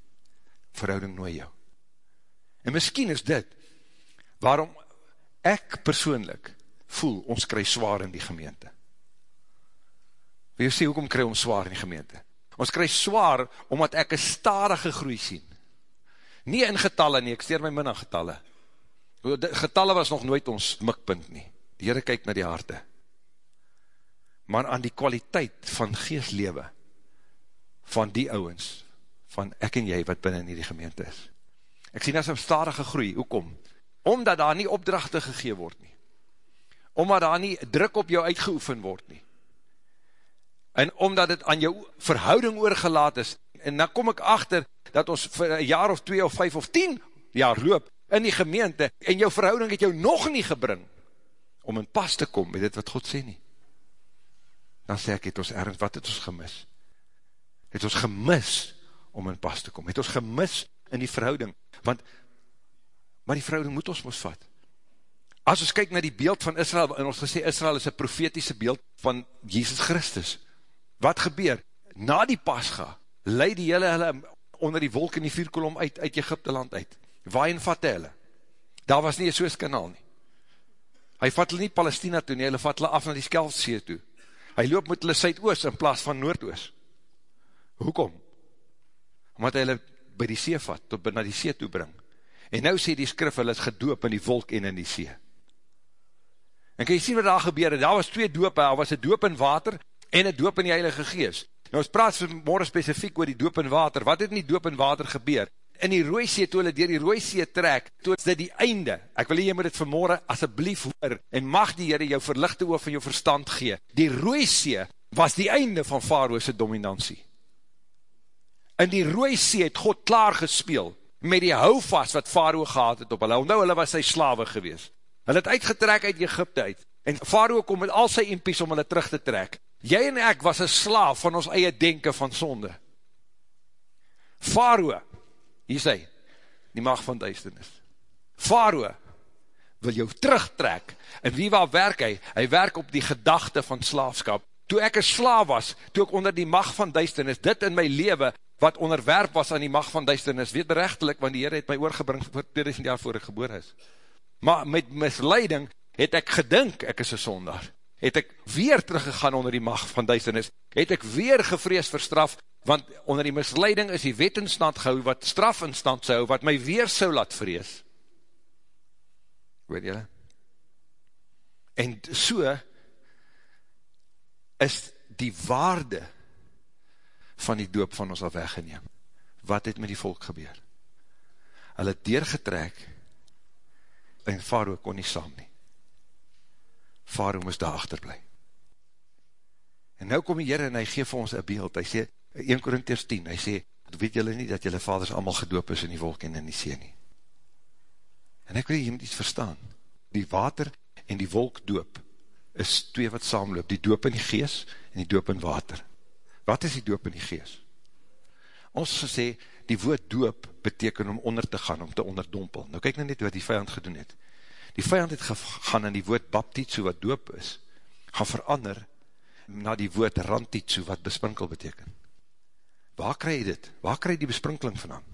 Verhouding nooi jou. En miskien is dit, waarom ek persoonlik voel, ons kry zwaar in die gemeente. Wil jy sê, hoekom kry ons zwaar in die gemeente? Ons kry zwaar, omdat ek een stadige groei sien nie in getalle nie, ek steer my min aan getalle. Getalle was nog nooit ons mikpunt nie. Die Heere kyk na die harte. Maar aan die kwaliteit van geestlewe, van die ouwens, van ek en jy wat binnen in die gemeente is. Ek sien as een stadige groei, hoekom? Omdat daar nie opdrachte gegee word nie. Omdat daar nie druk op jou uitgeoefen word nie. En omdat het aan jou verhouding oorgelaat is, en dan kom ek achter, dat ons vir een jaar of twee of vijf of tien jaar loop in die gemeente, en jou verhouding het jou nog nie gebring, om in pas te kom met dit wat God sê nie. Dan sê ek, het ons ergens, wat het ons gemis? Het ons gemis om in pas te kom? Het ons gemis in die verhouding? Want, maar die verhouding moet ons moest vat. As ons kyk na die beeld van Israel, en ons gesê, Israel is een profetiese beeld van Jesus Christus. Wat gebeur? Na die pasga, leid die hele hulle onder die wolk in die vierkolom uit, uit Egypte land uit. Waaien vat hulle? Daar was nie een soos kanaal nie. Hy vat hulle nie Palestina toe nie, hulle vat hulle af na die Skelfsee toe. Hy loop met hulle Suidoos in plaas van Noordoos. Hoekom? Omdat hy hulle by die see vat, tot na die see toe bring. En nou sê die skrif, hulle is gedoop in die wolk en in die see. En kan jy sien wat daar gebeur, daar was twee doop, daar was een doop in water, en een doop in die Heilige Geest. Nou ons praat vanmorgen specifiek oor die doop in water. Wat het in die doop in water gebeur? In die rooisee, toe hulle dier die rooisee trek, toe is dit die einde. Ek wil jy moet dit vanmorgen asjeblief hoor, en mag die Heere jou verlichte oor van jou verstand gee. Die rooisee was die einde van Faroese dominantie. In die rooisee het God klaar gespeel, met die houvast wat Faro gehad het op hulle. Nou hulle was sy slawe gewees. Hulle het uitgetrek uit Egypte uit, en Faro kom met al sy impies om hulle terug te trek. Jy en ek was een slaaf van ons eie denken van sonde. Faroe, hier sê, die mag van duisternis. Faroe wil jou terugtrek, en wie waar werk hy? Hy werk op die gedachte van slaafskap. Toe ek een slaaf was, toe ek onder die mag van duisternis, dit in my leven, wat onderwerp was aan die mag van duisternis, weet berechtelik, want die Heer het my oorgebring voor 2000 jaar voor ek geboor is. Maar met misleiding het ek gedink, ek is een sondaar het ek weer teruggegaan onder die macht van duisternis, het ek weer gevrees verstraf, want onder die misleiding is die wet in stand gehou, wat straf in stand zou, wat my weer sou laat vrees. Weet jylle? En so, is die waarde van die doop van ons al weggeneem. Wat het met die volk gebeur? Hulle het deurgetrek en Faroe kon nie saam nie. Faroe moest daar achterblij. En nou kom die Heere en hy geef ons een beeld. Hy sê, 1 Korintiërs 10, hy sê, weet julle nie dat julle vaders allemaal gedoop is in die wolk en in die see nie. En ek wil jy moet iets verstaan. Die water en die wolk doop is twee wat saamloop. Die doop in die gees en die doop in water. Wat is die doop in die gees? Ons gesê, die woord doop beteken om onder te gaan, om te onderdompel. Nou kyk nou net wat die vijand gedoen het. Die vijand het gegaan in die woord baptitsu wat doop is, gaan verander na die woord rantitsu wat besprinkel beteken. Waar krijg jy dit? Waar krijg jy die besprinkeling vandaan?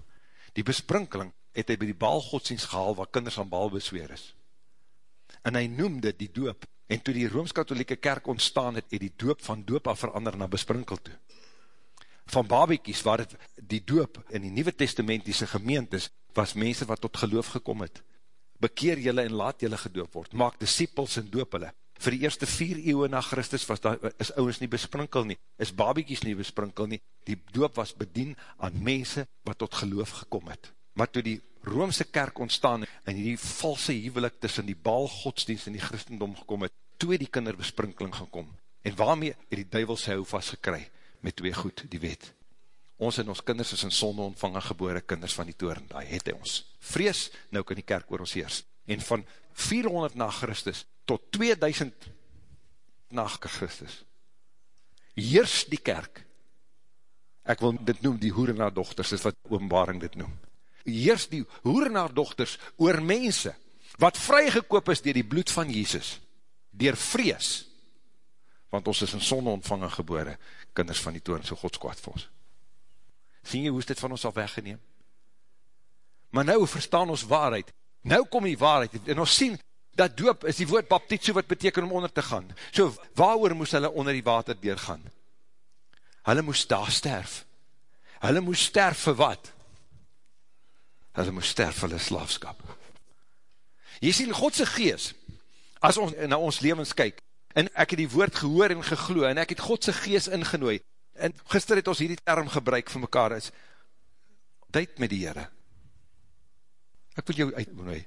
Die besprinkeling het hy by die baalgodsdienst gehaal waar kinders aan baal besweer is. En hy noemde die doop, en toe die Rooms-Katholieke kerk ontstaan het, het die doop van doop af verander na besprinkel toe. Van babiekies waar het die doop in die Nieuwe Testamentiese gemeentes, was mense wat tot geloof gekom het. Bekeer jylle en laat jylle gedoop word, maak disciples en doop hulle vir die eerste vier eeuwe na Christus was daar, is ouwens nie besprinkel nie, is babiekies nie besprinkel nie, die doop was bedien aan mense wat tot geloof gekom het. Maar toe die Roomse kerk ontstaan en die valse huwelik tussen die baal godsdienst en die christendom gekom het, toe die kinderbesprinkeling gekom. En waarmee het die duivel sy hou vastgekry met twee goed, die wet. Ons en ons kinders is in sonde ontvangen gebore kinders van die toren, daar het hy ons. Vrees, nou kan die kerk oor ons heers. En van 400 na Christus tot 2000 na Christus, heers die kerk, ek wil dit noem die hoerenaar dochters, is wat openbaring dit noem, heers die hoerenaar dochters oor mense, wat vrygekoop is dier die bloed van Jesus, dier vrees, want ons is in sonde ontvangen gebore, kinders van die toren, so godskwaad vir ons. Sien jy hoe is dit van ons al weggeneem? Maar nou verstaan ons waarheid, nou kom die waarheid, en ons sien, dat doop is die woord baptitso wat beteken om onder te gaan. So, waar moes hulle onder die water deurgaan? Hulle moes daar sterf. Hulle moes sterf vir wat? Hulle moes sterf vir hulle slaafskap. Jy sien, Godse gees, as ons na ons levens kyk, en ek het die woord gehoor en gegloe, en ek het Godse gees ingenooi, en gister het ons hierdie term gebruik vir mekaar is, duid met die Heere. Ek wil jou uitnooi,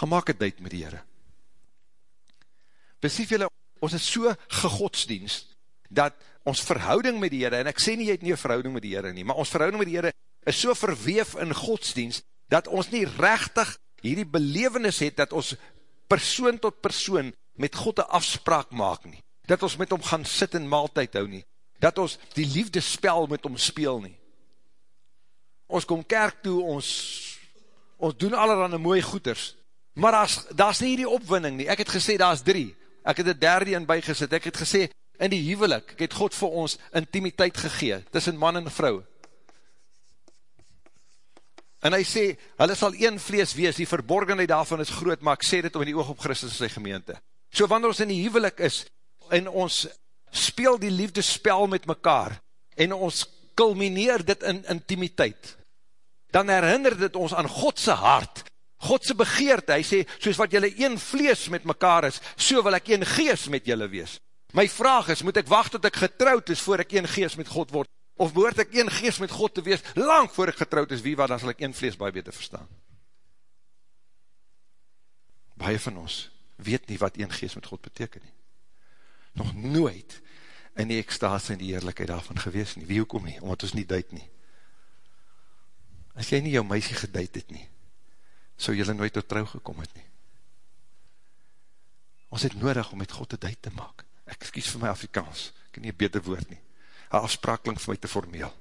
gaan maak het duid met die Heere. Besief julle, ons is so gegodsdienst, dat ons verhouding met die Heere, en ek sê nie, jy het nie een verhouding met die Heere nie, maar ons verhouding met die Heere is so verweef in godsdienst, dat ons nie rechtig hierdie belevenis het, dat ons persoon tot persoon met God een afspraak maak nie, dat ons met hom gaan sit en maaltijd hou nie, dat ons die liefdespel met hom speel nie. Ons kom kerk toe, ons, ons doen allerhande mooie goeders, Maar daar is nie die opwinning nie. Ek het gesê, daar is drie. Ek het die derde in bygesit. Ek het gesê, in die huwelik, ek het God vir ons intimiteit gegee, tussen man en vrou. En hy sê, hulle sal een vlees wees, die verborgenheid daarvan is groot, maar ek sê dit om in die oog op Christus in sy gemeente. So wanneer ons in die huwelik is, en ons speel die liefdespel met mekaar, en ons kulmineer dit in intimiteit, dan herinner dit ons aan Godse hart, Godse begeerte, hy sê, soos wat jylle een vlees met mekaar is, so wil ek een gees met jylle wees. My vraag is, moet ek wacht tot ek getrouwd is, voor ek een gees met God word, of behoort ek een gees met God te wees, lang voor ek getrouwd is, wie wat, dan sal ek een vlees baie beter verstaan. Baie van ons weet nie wat een gees met God beteken nie. Nog nooit in die ekstase en die eerlijkheid daarvan gewees nie. Wie hoekom nie? Omdat ons nie duid nie. As jy nie jou meisie geduid het nie, sou jylle nooit tot trouw gekom het nie. Ons het nodig om met God te duid te maak. Ek skies vir my Afrikaans, ek het nie een beter woord nie. Haar afsprakeling vir my te formeel.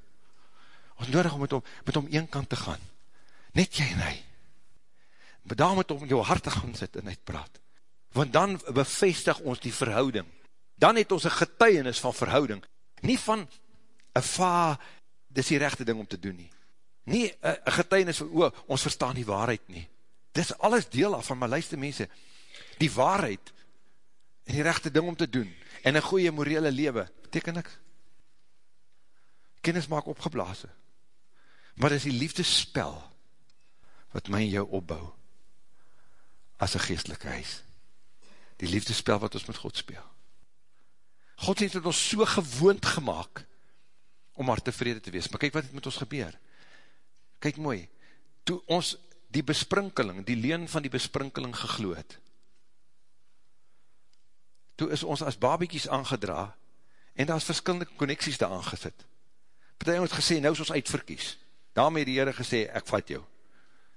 Ons nodig om met hom, met hom een kant te gaan. Net jy en hy. Maar daar moet om jou hart te gaan sit en uitpraat. Want dan bevestig ons die verhouding. Dan het ons een getuienis van verhouding. Nie van een va, dis die rechte ding om te doen nie nie een getuinis van, o, ons verstaan die waarheid nie. Dit is alles deel af van my luister mense. Die waarheid en die rechte ding om te doen en een goeie morele lewe, beteken ek kennis maak opgeblaase. Maar dit is die liefdespel wat my en jou opbou as een geestelike huis. Die liefdespel wat ons met God speel. Godsdienst het ons so gewoond gemaakt, om maar tevrede te wees. Maar kyk wat het met ons gebeur. Kyk mooi, toe ons die besprinkeling, die leen van die besprinkeling gegloed, toe is ons as babiekies aangedra, en daar is verskillende connecties daar aangesit. Partij het gesê, nou is ons uitverkies. Daarmee die Heere gesê, ek vat jou.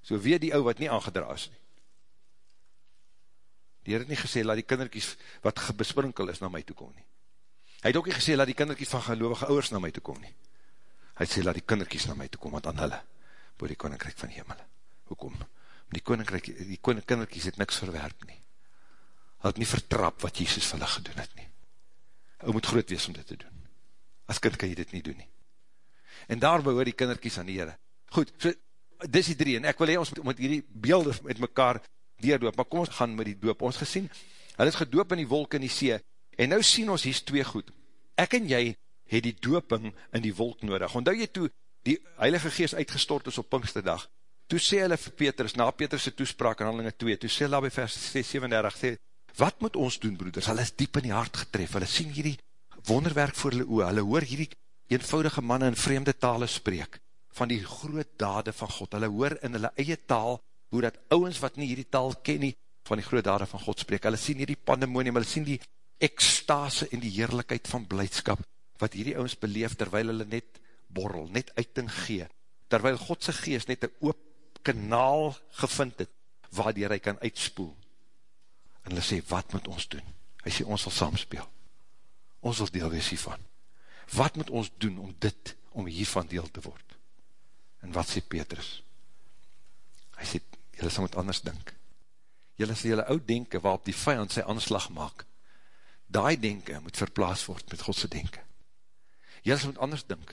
So weet die ou wat nie aangedra is nie. Die Heer het nie gesê, laat die kinderkies wat besprinkel is na my toekom nie. Hy het ook nie gesê, laat die kinderkies van gelovige ouwers na my toekom nie. Hy het sê, laat die kinderkies na my toekom, want aan hulle, boor die koninkryk van hemel. Hoekom? Die koninkryk, die kinderkies het niks verwerp nie. Hy het nie vertrap wat Jesus vir hulle gedoen het nie. Hy moet groot wees om dit te doen. As kind kan jy dit nie doen nie. En daar behoor die kinderkies aan die Heere. Goed, so, dis die drie, en ek wil hee, ons moet, moet hierdie beelde met mekaar deurdoop, maar kom ons gaan met die doop, ons gesien, hy is gedoop in die wolk in die see, en nou sien ons hier twee goed, ek en jy het die dooping in die wolk nodig, ondou jy toe die Heilige Geest uitgestort is op Pinksterdag, toe sê hulle vir Petrus, na Petrus' toespraak in handelinge 2, toe sê hulle by vers 37, sê, wat moet ons doen broeders, hulle is diep in die hart getref, hulle sien hierdie wonderwerk voor hulle oor, hulle hoor hierdie eenvoudige manne in vreemde tale spreek, van die groot dade van God, hulle hoor in hulle eie taal, hoe dat ouwens wat nie hierdie taal ken nie, van die groot dade van God spreek, hulle sien hierdie pandemonium, hulle sien die ekstase en die heerlijkheid van blijdskap, wat hierdie ouwens beleef, terwyl hulle net borrel, net uiting gee, terwyl Godse geest net een oop kanaal gevind het, waardier hy kan uitspoel, en hulle sê, wat moet ons doen? Hy sê, ons sal samspeel, ons sal deel wees hiervan, wat moet ons doen om dit, om hiervan deel te word? En wat sê Petrus? Hy sê, jylle sal moet anders dink. Jylle sê jylle oud denken, waarop die vijand sy aanslag maak. Daai denken moet verplaas word met Godse denken. Jylle sal moet anders dink.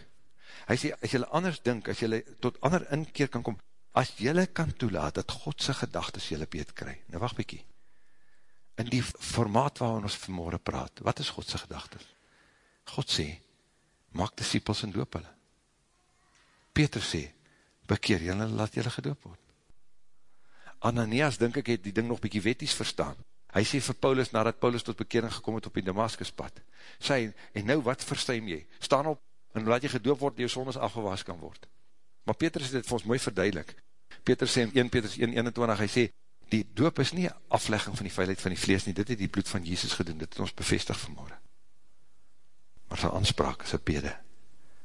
Hy sê, as jylle anders dink, as jylle tot ander inkeer kan kom, as jylle kan toelaat, dat Godse gedagtes jylle beet kry. Nou wacht bykie. In die formaat waar ons vanmorgen praat, wat is Godse gedagtes? God sê, maak disciples en doop hulle. Peter sê, bekeer jylle, laat jylle gedoop word. Ananias, denk ek, het die ding nog bykie wetties verstaan. Hy sê vir Paulus, nadat Paulus tot bekering gekom het op die Damaskuspad, sê, en nou wat verstuim jy? Staan op, en laat jy gedoop word, die jou sondes afgewaas kan word. Maar Petrus het dit vir ons mooi verduidelik. Petrus sê in 1 Petrus 1,21, hy sê, die doop is nie aflegging van die veiligheid van die vlees nie, dit het die bloed van Jesus gedoen, dit het ons bevestig vanmorgen. Maar sy aanspraak een bede,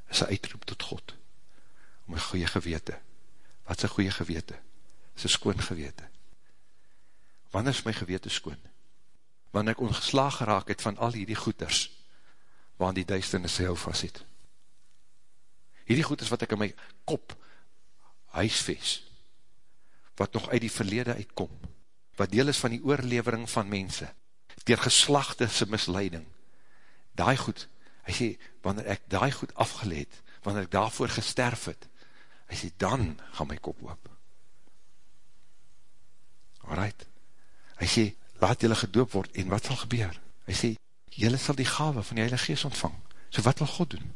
een uitroep tot God, om een goeie gewete. Wat is een goeie gewete? is een skoon gewete. Wanneer is my gewete skoon? Wanneer ek ongeslaag geraak het van al hierdie goeders, waarin die duisternis sy hou vast het. Hierdie goeders wat ek in my kop huisves, wat nog uit die verlede uitkom, wat deel is van die oorlevering van mense, dier geslachte sy misleiding, daai goed, hy sê, wanneer ek daai goed afgeleed, wanneer ek daarvoor gesterf het, hy sê, dan gaan my kop oop. Alright. Hy sê, laat julle gedoop word, en wat sal gebeur? Hy sê, julle sal die gave van die Heilige Geest ontvang. So wat wil God doen?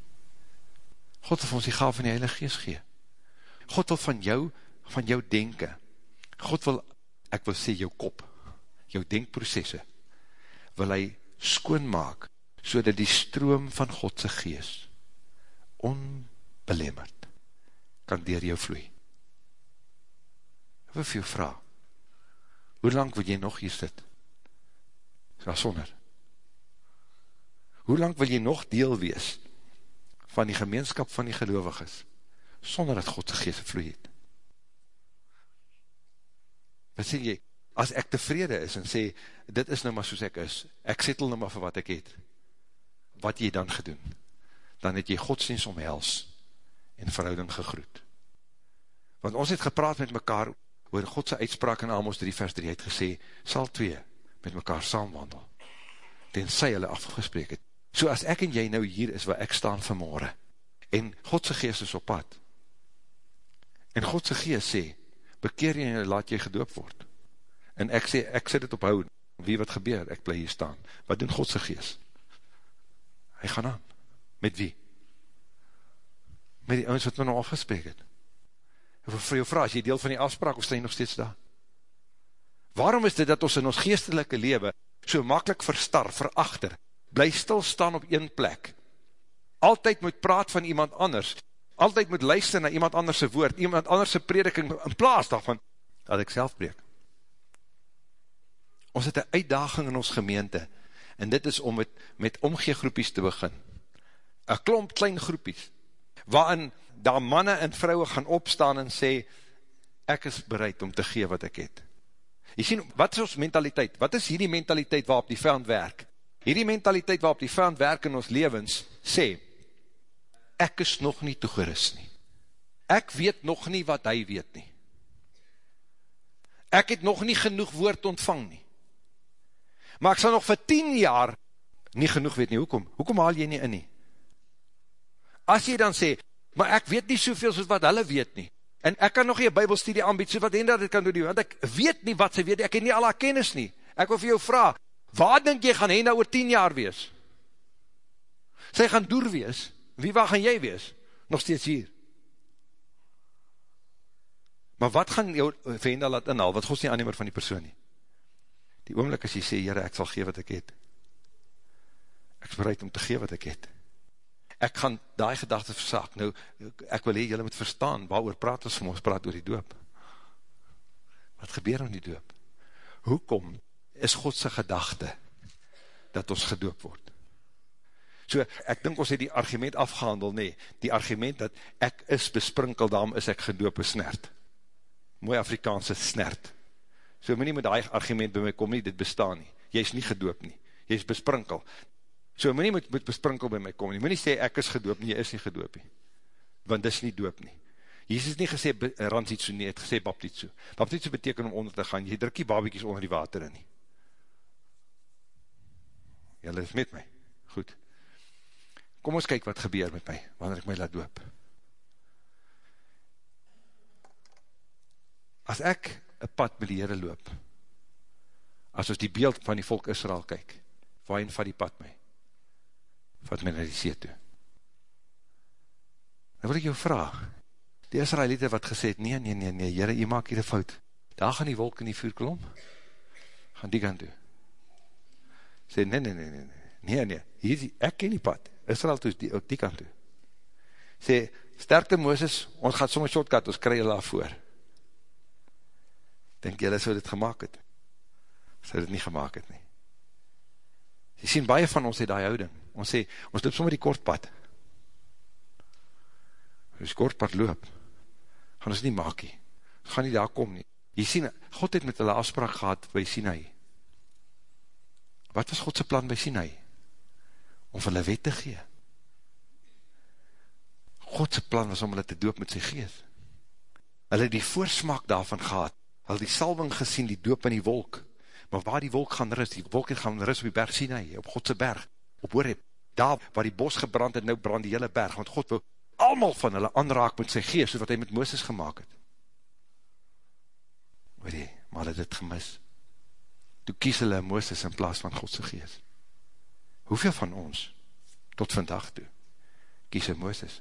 God wil ons die gave van die Heilige Geest gee. God wil van jou, van jou denken. God wil, ek wil sê, jou kop, jou denkprocesse, wil hy skoon maak, so dat die stroom van Godse Geest onbelemmerd kan dier jou vloei. Ek wil vir jou vraag, Hoe lang wil jy nog hier sit? Ja, sonder. Hoe lang wil jy nog deel wees van die gemeenskap van die gelovig is, sonder dat Godse geest vloei het? Wat sê jy, as ek tevrede is en sê, dit is nou maar soos ek is, ek settel nou maar vir wat ek het, wat jy dan gedoen? Dan het jy godsdienst omhels en verhouding gegroet. Want ons het gepraat met mekaar oor Godse uitspraak in Amos 3 vers 3 het gesê, sal twee met mekaar saamwandel, tenzij hulle afgesprek het. So as ek en jy nou hier is waar ek staan vanmorgen, en Godse geest is op pad, en Godse geest sê, bekeer jy en laat jy gedoop word, en ek sê, ek sê dit op hou, wie wat gebeur, ek bly hier staan, wat doen Godse geest? Hy gaan aan, met wie? Met die ouwens wat nou afgesprek het, Ek vir jou vraag, as jy deel van die afspraak, of sta jy nog steeds daar? Waarom is dit dat ons in ons geestelike lewe so makkelijk verstar, verachter, bly stilstaan op een plek, altyd moet praat van iemand anders, altyd moet luister na iemand anders woord, iemand anders prediking, in plaas daarvan, dat ek self preek. Ons het een uitdaging in ons gemeente, en dit is om met, met omgeegroepies te begin. Een klomp klein groepies, waarin daar manne en vrouwe gaan opstaan en sê, ek is bereid om te gee wat ek het. Jy sien, wat is ons mentaliteit? Wat is hierdie mentaliteit waarop die vijand werk? Hierdie mentaliteit waarop die vijand werk in ons levens, sê, ek is nog nie toegeris nie. Ek weet nog nie wat hy weet nie. Ek het nog nie genoeg woord ontvang nie. Maar ek sal nog vir 10 jaar nie genoeg weet nie. Hoekom? Hoekom haal jy nie in nie? As jy dan sê, maar ek weet nie soveel soos wat hulle weet nie, en ek kan nog nie een bybelstudie aanbied, so wat Hendra dit kan doen, want ek weet nie wat sy weet, ek het nie al haar kennis nie, ek wil vir jou vraag, waar denk jy gaan Hendra oor 10 jaar wees? Sy gaan door wees, wie waar gaan jy wees? Nog steeds hier. Maar wat gaan jou vir Hendra laat inhaal, wat God nie aannemer van die persoon nie? Die oomlik as jy sê, Heere, ek sal gee wat ek het. Ek is bereid om te gee wat ek het ek gaan die gedachte versak, nou, ek wil hee, jylle moet verstaan, waar oor praat ons, ons praat oor die doop. Wat gebeur aan die doop? Hoekom is Godse gedachte, dat ons gedoop word? So, ek dink ons het die argument afgehandel, nee, die argument dat ek is besprinkel, daarom is ek gedoop snert. Mooi Afrikaanse snert. So, my nie met die argument by my kom nie, dit bestaan nie. Jy is nie gedoop nie. Jy is besprinkel. So, my nie moet, moet besprinkel by my kom nie. My nie sê, ek is gedoop nie, jy is nie gedoop nie. Want dis nie doop nie. Jesus het nie gesê, ransitsu nie, het gesê baptitsu. Baptitsu beteken om onder te gaan, jy druk die babiekies onder die water in nie. Julle is met my. Goed. Kom ons kyk wat gebeur met my, wanneer ek my laat doop. As ek een pad met die Heere loop, as ons die beeld van die volk Israel kyk, waarin vat die pad my? wat my na die see toe. Dan wil ek jou vraag, die Israelite wat gesê het, nee, nee, nee, nee, jyre, jy maak hier een fout, daar gaan die wolk in die vuur klom, gaan die kant toe. Sê, nee, nee, nee, nee, nee, nee, hier is die, ek ken die pad, Israel toe, die, ook die kant toe. Sê, sterkte Mooses, ons gaat soms shortcut, ons kry julle voor. Denk julle so dit gemaakt het? So dit nie gemaakt het nie. Jy sien, baie van ons het die houding, ons sê, ons loop sommer die kortpad. As die kortpad loop, gaan ons nie maak nie. Gaan nie daar kom nie. Jy sien, God het met hulle afspraak gehad by Sinai. Wat was Godse plan by Sinai? Om vir hulle wet te gee. Godse plan was om hulle te doop met sy geest. Hulle die voorsmaak daarvan gehad. Hulle die salving gesien, die doop in die wolk. Maar waar die wolk gaan ris, die wolk gaan ris op die berg Sinai, op Godse berg op Horeb, daar waar die bos gebrand het, nou brand die hele berg, want God wil allemaal van hulle aanraak met sy geest, soos wat hy met Mooses gemaakt het. Hoor jy, maar het het gemis. Toe kies hulle Mooses in plaas van Godse geest. Hoeveel van ons, tot vandag toe, kies hy Mooses?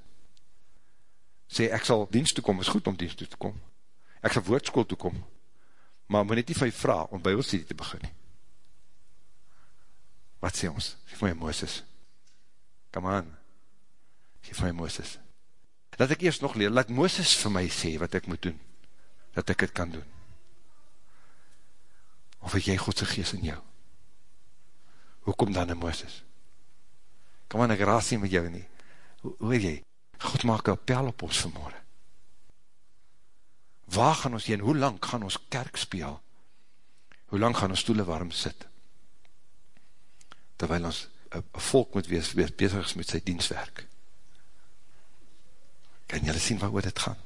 Sê, ek sal dienst toekom, is goed om dienst toe te kom. Ek sal woordskool toekom, maar moet net nie van jy vraag, om bybelstudie te begin nie. Wat sê ons? Geef my Mooses. Come on. Geef my Mooses. Laat ek eerst nog leer, laat Mooses vir my sê wat ek moet doen. Dat ek het kan doen. Of het jy Godse geest in jou? Hoe kom dan in Mooses? Come on, ek raas nie met jou nie. Hoe, hoe jy? God maak een appel op ons vanmorgen. Waar gaan ons heen? Hoe lang gaan ons kerk speel? Hoe lang gaan ons stoele warm sit? terwijl ons een volk moet wees, wees bezig is met sy dienstwerk. Kan jylle sien waar oor dit gaan?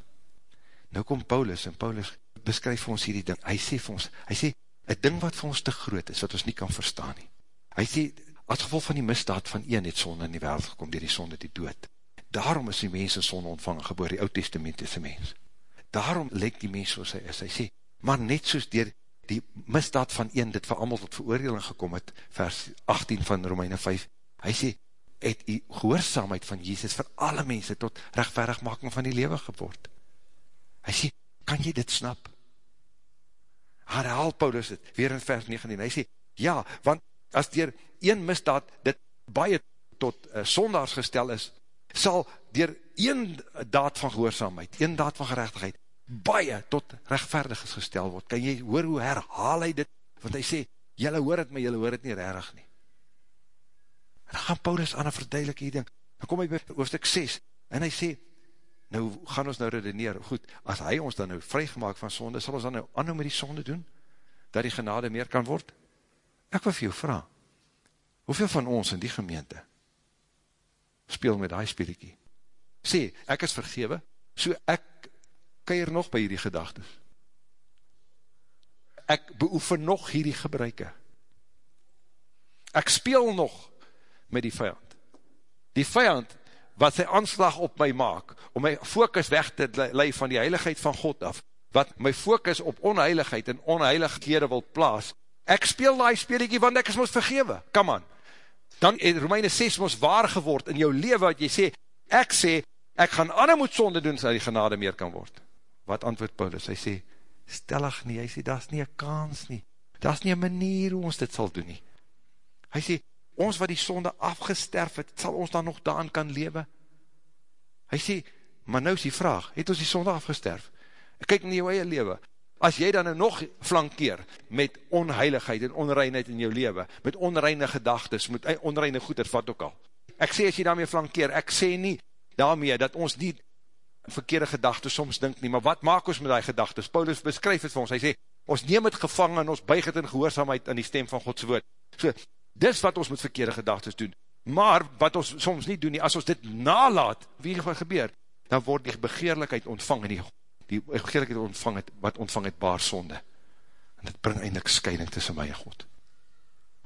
Nou kom Paulus, en Paulus beskryf vir ons hierdie ding, hy sê vir ons, hy sê, een ding wat vir ons te groot is, wat ons nie kan verstaan nie. Hy sê, as gevolg van die misdaad van een, het sonde in die wereld gekom, dier die sonde die dood. Daarom is die mens in sonde ontvang, geboor die oud-testamentische mens. Daarom lek die mens soos hy is. Hy sê, maar net soos dier die misdaad van een, dit vir allemaal tot veroordeling gekom het, vers 18 van Romeine 5, hy sê, het die gehoorzaamheid van Jezus vir alle mense tot rechtverigmaking van die lewe geword. Hy sê, kan jy dit snap? Herhaal Paulus het, weer in vers 19, hy sê, ja, want as dier een misdaad dit baie tot uh, sondags gestel is, sal dier een daad van gehoorzaamheid, een daad van gerechtigheid, baie tot rechtvaardig gestel word. Kan jy hoor hoe herhaal hy dit? Want hy sê, jylle hoor het, maar jylle hoor het nie redig nie. En dan gaan Paulus aan een verduidelik hier ding. Dan kom hy by hoofdstuk 6, en hy sê, nou gaan ons nou redeneer, goed, as hy ons dan nou vrygemaak van sonde, sal ons dan nou annou met die sonde doen, dat die genade meer kan word? Ek wil vir jou vraag, hoeveel van ons in die gemeente speel met die speeliekie? Sê, ek is vergewe, so ek keir nog by hierdie gedagtes. Ek beoefen nog hierdie gebruike. Ek speel nog met die vijand. Die vijand, wat sy aanslag op my maak, om my focus weg te lei van die heiligheid van God af, wat my focus op onheiligheid en onheilighede wil plaas, ek speel die speeliekie, want ek is ons vergewe, come on. Dan in Romeine 6 ons waar geword in jou leven, wat jy sê, ek sê, ek gaan ander moet sonde doen, so die genade meer kan word. Wat antwoord Paulus? Hy sê, stellig nie, hy sê, dat is nie een kans nie, dat is nie een manier hoe ons dit sal doen nie. Hy sê, ons wat die sonde afgesterf het, sal ons dan nog daan kan lewe? Hy sê, maar nou is die vraag, het ons die sonde afgesterf? Kyk in jou eie lewe, as jy dan nou nog flankeer met onheiligheid en onreinheid in jou lewe, met onreine gedagtes, met onreine goeders, wat ook al. Ek sê as jy daarmee flankeer, ek sê nie daarmee dat ons nie verkeerde gedagtes soms dink nie, maar wat maak ons met die gedagtes? Paulus beskryf het vir ons, hy sê, ons neem het gevangen en ons buig het in gehoorzaamheid in die stem van Gods woord. So, dis wat ons met verkeerde gedagtes doen. Maar, wat ons soms nie doen nie, as ons dit nalaat, wie wat gebeur, dan word die begeerlikheid ontvang en die die gegeerlikheid ontvang het, wat ontvang het baar sonde. En dit bring eindelijk scheiding tussen my en God.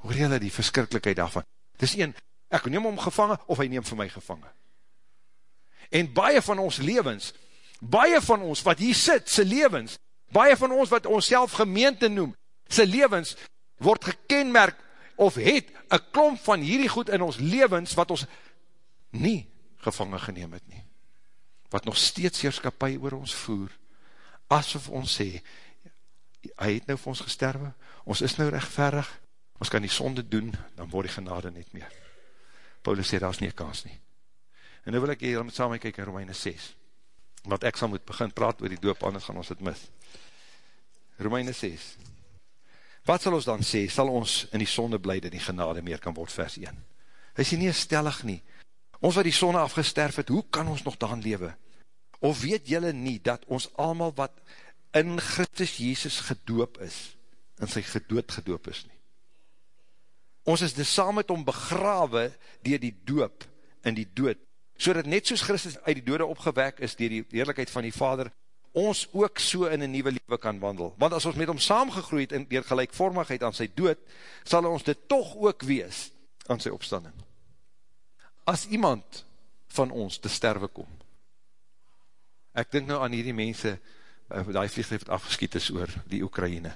Hoor jylle die verskrikkelijkheid daarvan? Dis een, ek neem hom gevangen, of hy neem vir my gevangen. En baie van ons levens, baie van ons wat hier sit, sy levens, baie van ons wat ons self gemeente noem, sy levens, word gekenmerk, of het een klomp van hierdie goed in ons levens, wat ons nie gevangen geneem het nie wat nog steeds heerskapie oor ons voer, asof ons sê, hy het nou vir ons gesterwe, ons is nou rechtverig, ons kan die sonde doen, dan word die genade net meer. Paulus sê, daar is nie kans nie. En nou wil ek hier met saam kyk in Romeine 6, want ek sal moet begin praat oor die doop, anders gaan ons het mis. Romeine 6, wat sal ons dan sê, sal ons in die sonde bly, dat die genade meer kan word, vers 1. Hy sê nie stellig nie, Ons wat die sonne afgesterf het, hoe kan ons nog daan lewe? Of weet jylle nie, dat ons allemaal wat in Christus Jezus gedoop is, in sy gedood gedoop is nie? Ons is dus saam met hom begrawe dier die doop in die dood, so dat net soos Christus uit die dode opgewek is dier die heerlijkheid van die Vader, ons ook so in een nieuwe leven kan wandel. Want as ons met hom saamgegroeid in dier gelijkvormigheid aan sy dood, sal ons dit toch ook wees aan sy opstanding as iemand van ons te sterwe kom, ek dink nou aan hierdie mense, eh, die vliegtuig wat afgeskiet is oor die Oekraïne,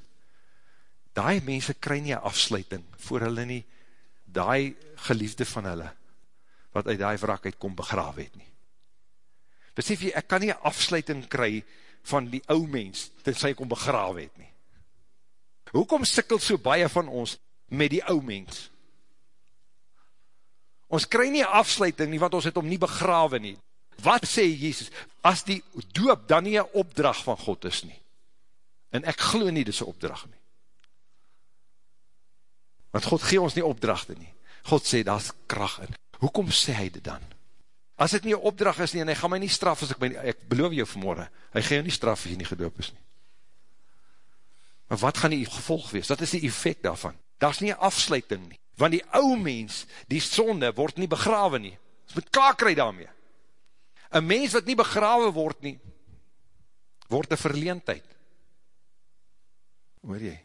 die mense kry nie afsluiting, voor hulle nie, die geliefde van hulle, wat uit die wrak uit kom begrawe het nie. Besef jy, ek kan nie afsluiting kry, van die ou mens, tenzij ek om begrawe het nie. Hoekom sikkel so baie van ons, met die ou mens? Ons kry nie afsluiting nie, want ons het om nie begrawe nie. Wat sê Jesus? As die doop dan nie een opdracht van God is nie. En ek glo nie, dit is een opdracht nie. Want God gee ons nie opdrachte nie. God sê, daar is kracht in. Hoekom sê hy dit dan? As dit nie een opdracht is nie, en hy gaan my nie straf, as ek, my, ek beloof jou vanmorgen, hy gee jou nie straf as jy nie gedoop is nie. Maar wat gaan die gevolg wees? Wat is die effect daarvan? Daar is nie een afsluiting nie want die ou mens, die sonde, word nie begrawe nie. Ons moet kry daarmee. Een mens wat nie begrawe word nie, word een verleentheid. Hoor jy?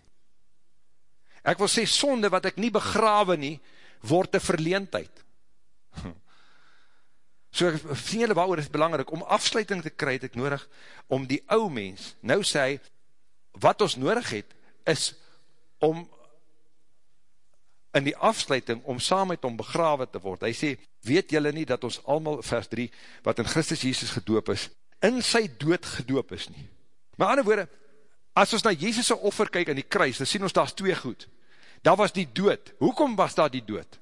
Ek wil sê, sonde wat ek nie begrawe nie, word een verleentheid. So sien julle waar is belangrijk, om afsluiting te kry, het ek nodig, om die ou mens, nou sê, wat ons nodig het, is om in die afsluiting om saam met hom begrawe te word. Hy sê, weet jylle nie dat ons allemaal, vers 3, wat in Christus Jesus gedoop is, in sy dood gedoop is nie. Maar ander woorde, as ons na Jezus' offer kyk in die kruis, dan sien ons daar is twee goed. Daar was die dood. Hoekom was daar die dood?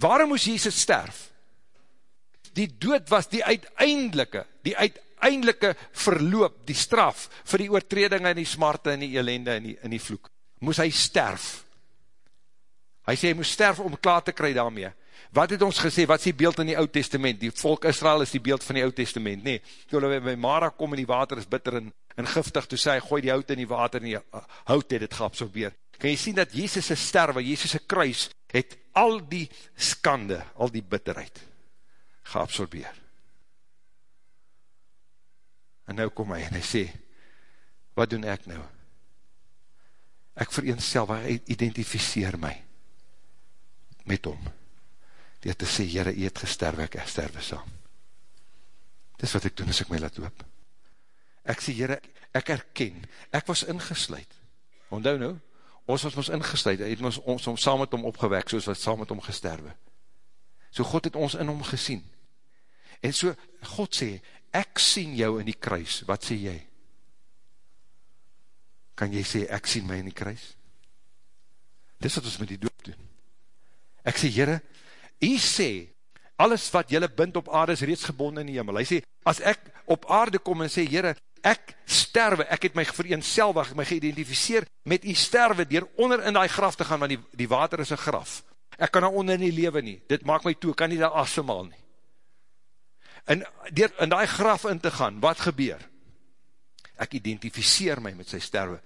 Waarom moes Jesus sterf? Die dood was die uiteindelike, die uiteindelike verloop, die straf, vir die oortreding en die smarte en die elende en die, en die vloek. Moes hy sterf. Hy sê, hy moes sterf om klaar te kry daarmee. Wat het ons gesê, wat is die beeld in die oud testament? Die volk Israel is die beeld van die oud testament, nee. Toe hulle by Mara kom en die water is bitter en, en giftig, toe sê hy, gooi die hout in die water en die uh, hout het het geabsorbeer. Kan jy sien dat Jezus' sterwe, Jezus' kruis, het al die skande, al die bitterheid geabsorbeer. En nou kom hy en hy sê, wat doen ek nou? Ek vereensel, hy identificeer my met hom dier te sê, Heere, jy het gesterwe, ek sterwe saam. Dis wat ek doen as ek my laat loop. Ek sê, Heere, ek erken, ek was ingesluid. Ondou nou, ons was ons ingesluid, het ons, ons, ons saam met hom opgewek, soos wat saam met hom gesterwe. So God het ons in hom gesien. En so, God sê, ek sien jou in die kruis, wat sê jy? Kan jy sê, ek sien my in die kruis? Dis wat ons met die doop doen. Ek sê, Heere, hy sê, alles wat jylle bind op aarde is reeds gebonden in die hemel. Hy sê, as ek op aarde kom en sê, Heere, ek sterwe, ek het my vereenselwig, my geïdentificeer met die sterwe, dier onder in die graf te gaan, want die, die water is een graf. Ek kan daar onder in die lewe nie, dit maak my toe, ek kan nie daar asemal nie. En dier in die graf in te gaan, wat gebeur? Ek identificeer my met sy sterwe.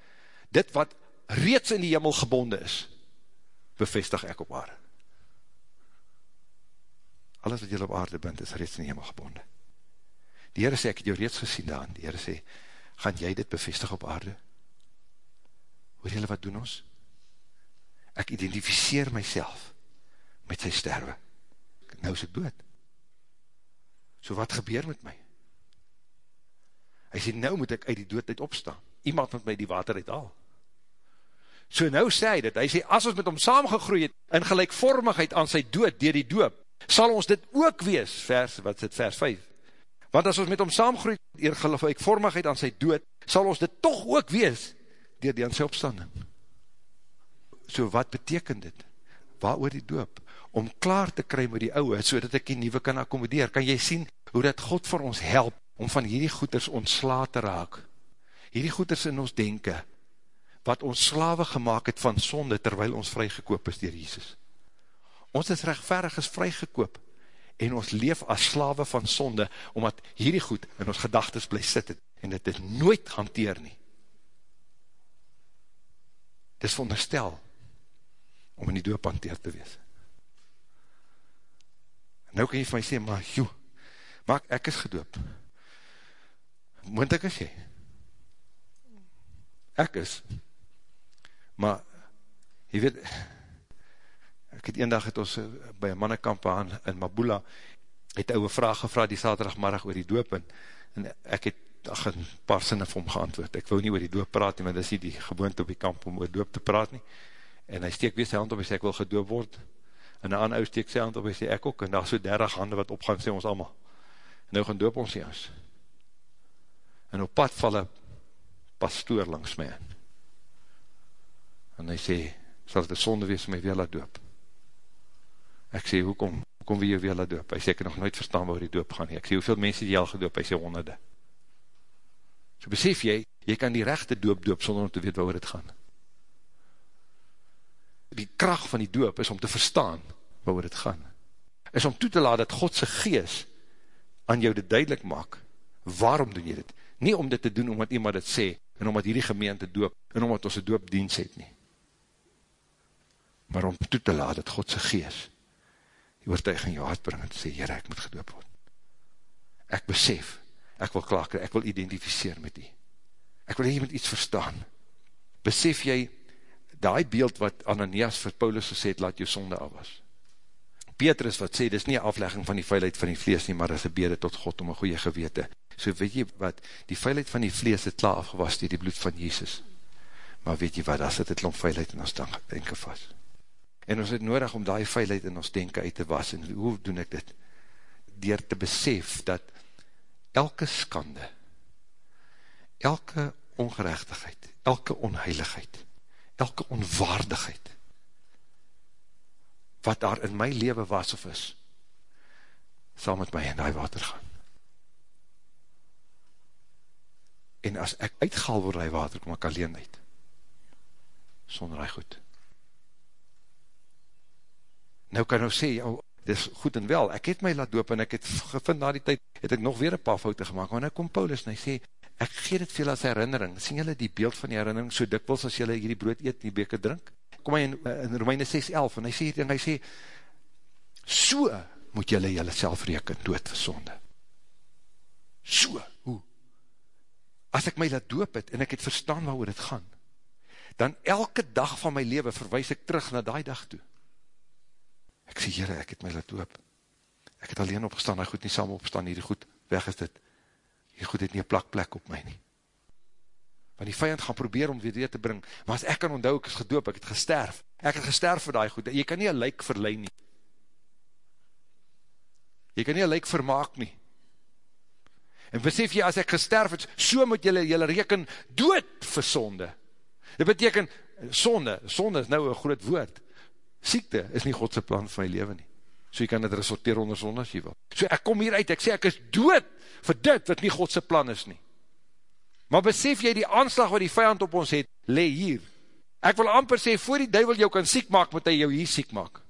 Dit wat reeds in die hemel gebonden is, bevestig ek op aarde alles wat jy op aarde bind, is reeds in die hemel gebonden. Die Heere sê, ek het jou reeds gesien daan, die Heere sê, gaan jy dit bevestig op aarde? Hoor jylle wat doen ons? Ek identificeer myself met sy sterwe. Nou is ek dood. So wat gebeur met my? Hy sê, nou moet ek uit die dood uit opstaan. Iemand moet my die water uithaal. So nou sê hy dit, hy sê, as ons met hom saamgegroeid het, in gelijkvormigheid aan sy dood, dier die doop, sal ons dit ook wees, vers, wat is dit, vers 5, want as ons met hom saamgroeit, eer gelijkvormigheid aan sy dood, sal ons dit toch ook wees, dier die aan sy opstanding. So wat beteken dit? Waar oor die doop? Om klaar te kry met die ouwe, so dat ek die nieuwe kan accommodeer. Kan jy sien hoe dat God vir ons help, om van hierdie goeders ontsla te raak? Hierdie goeders in ons denken, wat ons slawe gemaakt het van sonde, terwyl ons vrygekoop is dier Jesus. Ons is rechtverig is vrygekoop en ons leef as slawe van sonde, omdat hierdie goed in ons gedagtes bly sit het, en dit is nooit hanteer nie. Dit is veronderstel om in die doop hanteer te wees. Nou kan jy vir my sê, maar joe, maar ek is gedoop. Moont ek is jy? Ek is. Maar, jy weet, ek het een dag het ons eh, by een mannekamp aan in Mabula, het ouwe vraag gevraag die saterdagmarag oor die doop en, en ek het ach, een paar sinne vir hom geantwoord, ek wil nie oor die doop praat nie, want dit is nie die gewoonte op die kamp om oor doop te praat nie, en hy steek weer sy hand op en sê ek wil gedoop word, en een ander ou steek sy hand op en sê ek ook, en daar so dertig hande wat opgaan, sê ons allemaal, en nou gaan doop ons jyns, en op pad val een pastoor langs my in, en hy sê, sal een sonde wees my weer laat doop, Ek sê, hoekom, hoekom wil jy weer laat doop? Hy sê, ek nog nooit verstaan waar die doop gaan nie. Ek sê, hoeveel mense die al gedoop? Hy sê, honderde. So besef jy, jy kan die rechte doop doop, sonder om te weet waar het gaan. Die kracht van die doop is om te verstaan waar het gaan. Is om toe te laat dat Godse gees aan jou dit duidelik maak. Waarom doen jy dit? Nie om dit te doen omdat iemand dit sê, en omdat hierdie gemeente doop, en omdat ons een doopdienst het nie. Maar om toe te laat dat Godse gees die oortuiging in jou hart bring en sê, Heere, ek moet gedoop word. Ek besef, ek wil klaar, ek wil identificeer met die. Ek wil hier met iets verstaan. Besef jy, die beeld wat Ananias vir Paulus gesê het, laat jou sonde af was. Petrus wat sê, dit is nie aflegging van die veiligheid van die vlees nie, maar dit is een bede tot God om een goeie gewete. So weet jy wat, die veiligheid van die vlees het klaar afgewas die, die bloed van Jesus. Maar weet jy wat, as het het lom veiligheid in ons denken vast. En ons het nodig om die veiligheid in ons denken uit te was. En hoe doen ek dit? Door te besef dat elke skande, elke ongerechtigheid, elke onheiligheid, elke onwaardigheid, wat daar in my leven was of is, sal met my in die water gaan. En as ek uitgehaal word die water, kom ek alleen uit. Sonder die goed. Nou kan nou sê, oh, dit is goed en wel, ek het my laat doop, en ek het gevind na die tyd, het ek nog weer een paar foute gemaakt, maar nou kom Paulus, en hy sê, ek gee dit veel as herinnering, sien julle die beeld van die herinnering, so dikwels as julle hierdie brood eet, die beker drink, kom hy in, in Romeine 6.11, en hy sê, en hy sê, so moet julle julle self reken, dood vir sonde. So, hoe? As ek my laat doop het, en ek het verstaan waar het gaan, dan elke dag van my leven verwijs ek terug na die dag toe. Ek sê, jyre, ek het my laat doop. Ek het alleen opgestaan, hy goed nie saam opgestaan, hierdie goed, weg is dit. Hierdie goed het nie een plakplek op my nie. Want die vijand gaan probeer om weer te bring, maar as ek kan onthou, ek is gedoop, ek het gesterf. Ek het gesterf vir die goed, jy kan nie een lijk verlei nie. Jy kan nie een lijk vermaak nie. En besef jy, as ek gesterf het, so moet jylle, jylle reken dood vir sonde. Dit beteken, sonde, sonde is nou een groot woord. Siekte is nie Godse plan vir my leven nie. So jy kan het resulteer onder sonde as jy wil. So ek kom hier uit, ek sê ek is dood vir dit wat nie Godse plan is nie. Maar besef jy die aanslag wat die vijand op ons het, le hier. Ek wil amper sê, voor die duivel jou kan siek maak, moet hy jou hier siek maak.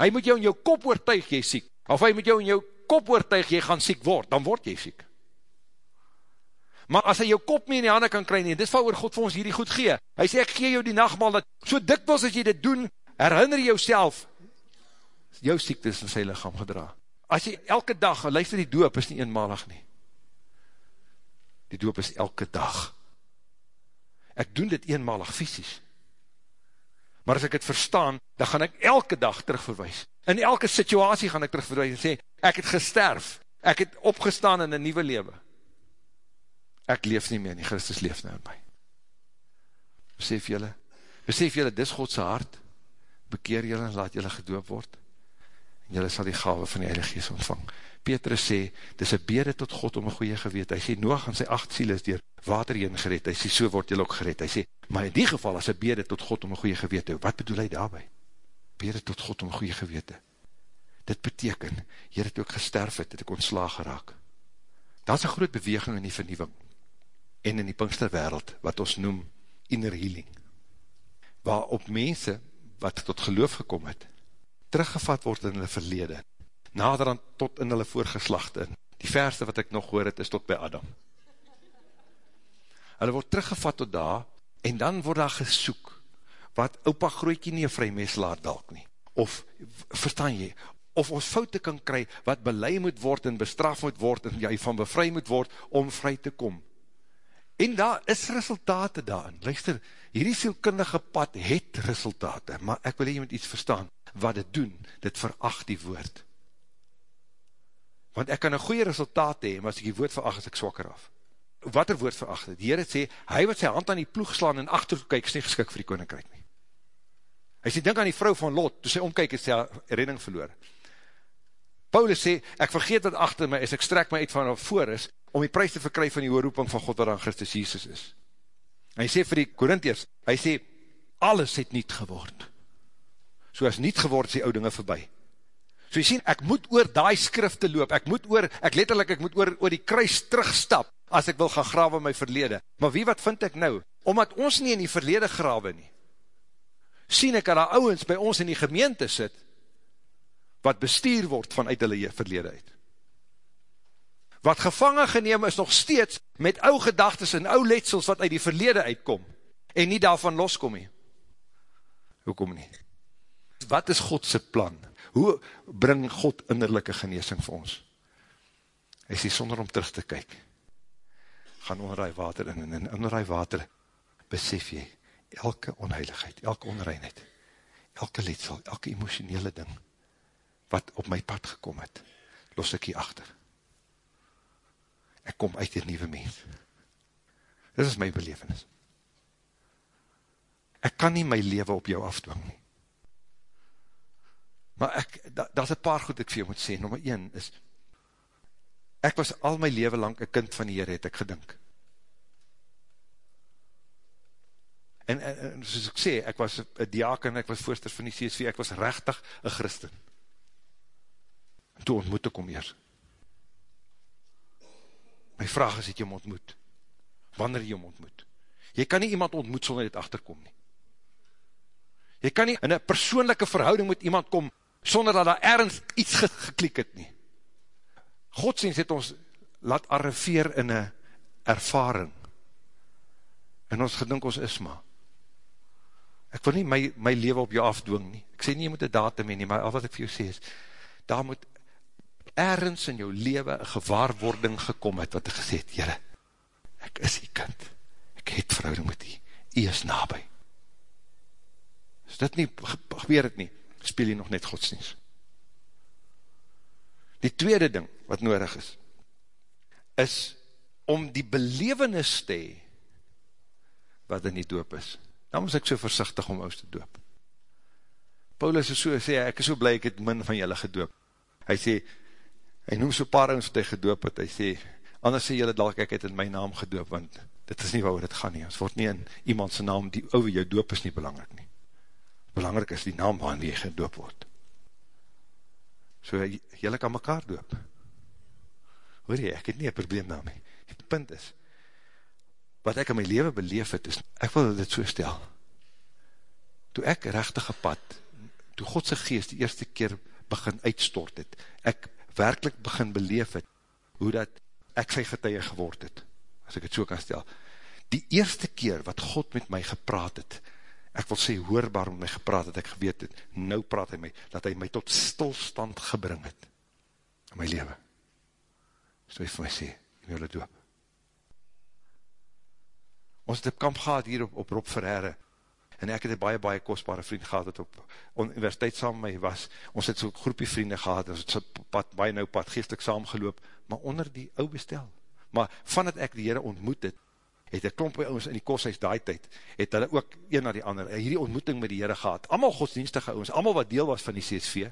Hy moet jou in jou kop oortuig, jy siek. Of hy moet jou in jou kop oortuig, jy gaan siek word, dan word jy siek. Maar as hy jou kop mee in die handen kan kry nie, dit is wat oor God vir ons hierdie goed gee. Hy sê, ek gee jou die nachtmaal, dat so dikwels as jy dit doen, herinner jou self, jou siektes in sy lichaam gedra. As jy elke dag, luister die doop is nie eenmalig nie. Die doop is elke dag. Ek doen dit eenmalig fysisk. Maar as ek het verstaan, dan gaan ek elke dag terugverwijs. In elke situasie gaan ek terugverwijs en sê, ek het gesterf, ek het opgestaan in een nieuwe leven. Ek leef nie meer nie, Christus leef nou in my. Besef jylle, besef jylle, dis Godse hart, bekeer jylle en laat jylle gedoop word, jylle sal die gave van die Heilige Geest ontvang. Petrus sê, dis een bede tot God om een goeie gewet, hy sê, Noach aan sy acht siel is dier water heen gered, hy sê, so word jylle ook gered, hy sê, maar in die geval is een bede tot God om een goeie gewete, wat bedoel hy daarby? Bede tot God om een goeie gewete. Dit beteken, jy het ook gesterf het, het ek ontslaag geraak. Daar is een groot beweging in die vernieuwing, en in die Pinksterwereld, wat ons noem inner healing, waarop mense, wat tot geloof gekom het, teruggevat word in hulle verlede, nader aan tot in hulle voorgeslachte. Die verste wat ek nog hoor het, is tot by Adam. Hulle word teruggevat tot daar, en dan word daar gesoek, wat opa grootjie nie een vrymes laat dalk nie. Of, verstaan jy, of ons foute kan kry, wat belei moet word en bestraf moet word, en jy van bevry moet word, om vry te kom. En daar is resultate daarin. Luister, hierdie sielkundige pad het resultate, maar ek wil jy moet iets verstaan, wat dit doen, dit veracht die woord. Want ek kan een goeie resultaat hee, maar as ek die woord veracht, is ek swakker af. Wat er woord veracht het? Die Heer het sê, hy wat sy hand aan die ploeg slaan en achter kyk, is nie geskik vir die koninkrijk nie. Hy sê, denk aan die vrou van Lot, toe sy omkyk, is sy redding verloor. Paulus sê, ek vergeet wat achter my is, ek strek my uit van voor is, om die prijs te verkry van die oorroeping van God wat aan Christus Jesus is. En hy sê vir die Korintiërs, hy sê, alles het niet geword. So as niet geword, is die oudinge voorbij. So jy sien, ek moet oor die skrifte loop, ek moet oor, ek letterlijk, ek moet oor, oor die kruis terugstap, as ek wil gaan grawe my verlede. Maar wie wat vind ek nou? Omdat ons nie in die verlede grawe nie, sien ek dat die ouwens by ons in die gemeente sit, wat bestuur word vanuit hulle verlede uit wat gevangen geneem is nog steeds met ou gedagtes en ou letsels wat uit die verlede uitkom, en nie daarvan loskom nie. Hoekom nie? Wat is Godse plan? Hoe bring God innerlijke geneesing vir ons? Hy sê, sonder om terug te kyk, gaan onder die water in, en onder die water besef jy, elke onheiligheid, elke onreinheid, elke letsel, elke emotionele ding, wat op my pad gekom het, los ek hier achter ek kom uit die nieuwe mens. Dit is my belevenis. Ek kan nie my leven op jou afdwing nie. Maar ek, dat, dat is een paar goed ek vir jou moet sê. Nummer 1 is, ek was al my leven lang een kind van die Heer, het ek gedink. En, en, en soos ek sê, ek was een diaken, ek was voorster van die CSV, ek was rechtig een christen. En toe ontmoet ek om eers. My vraag is, het jy om ontmoet? Wanneer jy om ontmoet? Jy kan nie iemand ontmoet sonder dit achterkom nie. Jy kan nie in een persoonlijke verhouding met iemand kom, sonder dat daar ergens iets ge geklik het nie. Godsdienst het ons laat arriveer in een ervaring. En ons gedink ons is maar. Ek wil nie my, my leven op jou afdwing nie. Ek sê nie, jy moet een datum heen nie, maar al wat ek vir jou sê is, daar moet ergens in jou leven een gewaarwording gekom het, wat ek gesê het, jyre, ek is die kind, ek het verhouding met die, jy is nabij. Is dit nie, gebeur het nie, speel jy nog net godsdienst. Die tweede ding, wat nodig is, is om die belevenis te hee, wat in die doop is. Dan was ek so versichtig om ons te doop. Paulus is so, sê, ek is so blij, ek het min van julle gedoop. Hy sê, hy noem so paar ons wat hy gedoop het, hy sê, anders sê julle dalk ek het in my naam gedoop, want dit is nie waar dit gaan nie, ons word nie in iemand sy naam, die ouwe jou doop is nie belangrijk nie. Belangrijk is die naam waarin jy gedoop word. So, julle kan mekaar doop. Hoor jy, ek het nie een probleem daarmee. Die punt is, wat ek in my leven beleef het, is, ek wil dit so stel, toe ek rechtige pad, toe Godse geest die eerste keer begin uitstort het, ek werkelijk begin beleef het, hoe dat ek sy getuie geword het, as ek het so kan stel, die eerste keer wat God met my gepraat het, ek wil sê hoorbaar met my gepraat het, ek geweet het, nou praat hy my, dat hy my tot stilstand gebring het, in my leven, so hy vir my sê, in julle doop, ons het op kamp gehad hier op, op Rob Verheere, en ek het een baie, baie kostbare vriend gehad, wat op universiteit saam met my was, ons het so'n groepie vrienden gehad, ons het so pad, baie nou pad, geestelik saam geloop, maar onder die ou bestel, maar vanat ek die Heere ontmoet het, het een klomp by ons in die kosthuis daai tyd, het hulle ook een na die ander, hierdie ontmoeting met die Heere gehad, allemaal godsdienstige ons, allemaal wat deel was van die CSV,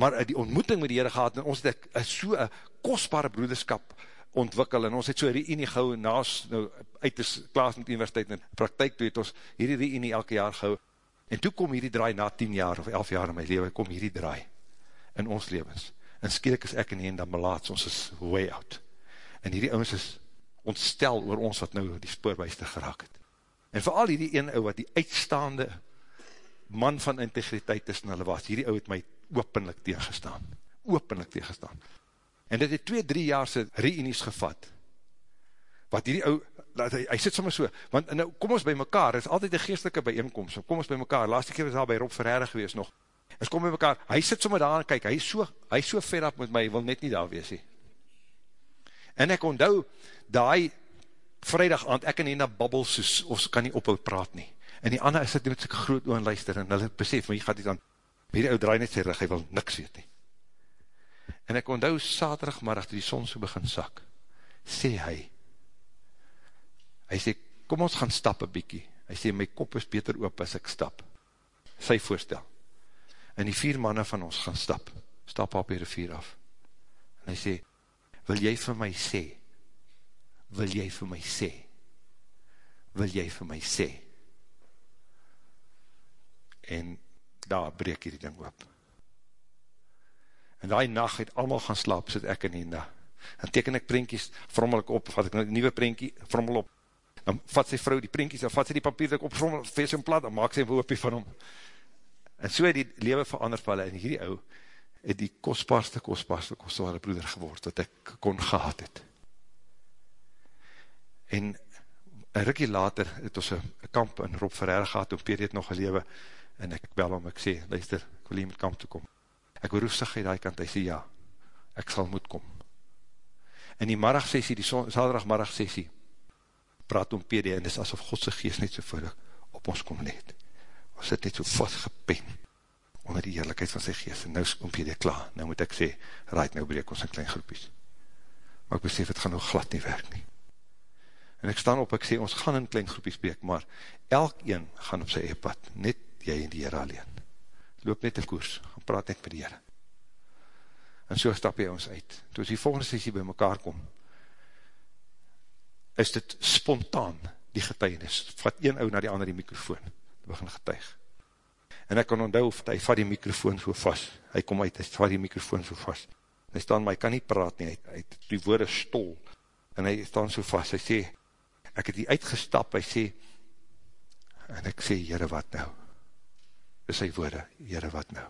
maar die ontmoeting met die Heere gehad, en ons het so een kostbare broederskap ontwikkel, en ons het so reunie gehou, naas, nou, uit is klaas met universiteit, en praktijk toe het ons hierdie reunie elke jaar gehou, en toe kom hierdie draai na 10 jaar, of 11 jaar in my leven, kom hierdie draai, in ons levens, en skielik is ek en heen dan melaats, ons is way out, en hierdie ons is ontstel oor ons wat nou die spoorwijster geraak het, en vooral hierdie ene ou wat die uitstaande man van integriteit in hulle was, hierdie ou het my openlik tegengestaan, openlik tegengestaan, En dit het twee, drie jaar sy reenies gevat. Wat hierdie ou, hy, hy sit sommer so, want nou, kom ons by mekaar, is altyd een geestelike bijeenkomst, kom ons by mekaar, laatste keer was daar by Rob Verheerde gewees nog, ons kom by mekaar, hy sit sommer daar en kyk, hy is so, hy is so ver af met my, hy wil net nie daar wees nie. En ek onthou, daai vrijdag aand, ek en hy na babbel soos, ons kan nie ophoud praat nie. En die ander is dit met sy groot oor luister, en hulle besef, maar hier gaat die dan, hierdie ou draai net sy rug, hy wil niks weet nie. En ek onthou saterdagmiddag toe die son so begin sak, sê hy, hy sê, kom ons gaan stap een bykie. Hy sê, my kop is beter oop as ek stap. Sy voorstel. En die vier manne van ons gaan stap, stap op die rivier af. En hy sê, wil jy vir my sê, wil jy vir my sê, wil jy vir my sê, en daar breek hierdie ding oop. En die nacht het allemaal gaan slaap, sit ek in na. En teken ek prentjies, vrommel ek op, vat ek een nieuwe prentjie, vrommel op, dan vat sy vrou die prentjies, dan vat sy die papier, dan op, vrommel, vees hem plat, dan maak sy een woopie van hom. En so het die leven verander van hulle, en hierdie ou, het die kostbaarste, kostbaarste, kostbare broeder geword, wat ek kon gehad het. En een rikkie later, het ons een kamp in Rob Verheer gehad, toen Peer het nog gelewe, en ek bel om, ek sê, luister, ek wil hier met kamp toekom ek roestig uit die kant, hy sê ja, ek sal moet kom. In die marragsessie, die zaterdagmarragsessie, praat om PD, en dis asof Godse geest net so voor op ons kom net. Ons sit net so vastgepen, onder die heerlijkheid van sy geest, en nou is om PD klaar, nou moet ek sê, raad nou breek ons in klein groepies. Maar ek besef, het gaan nou glad nie werk nie. En ek staan op, ek sê, ons gaan in klein groepies breek, maar elk een gaan op sy eie pad, net jy en die Heer alleen. Loop net in koers, gaan praat net met die Heer en so stap jy ons uit. Toe as die volgende sessie by mekaar kom, is dit spontaan die getuienis, vat een ou na die ander die microfoon, begin getuig. En ek kan onthou, hy vat die microfoon so vast, hy kom uit, hy vat die microfoon so vast, en hy staan, maar hy kan nie praat nie, hy, hy die woorde stol, en hy staan so vast, hy sê, ek het die uitgestap, hy sê, en ek sê, Heere, wat nou? Dis sy woorde, Heere, wat nou?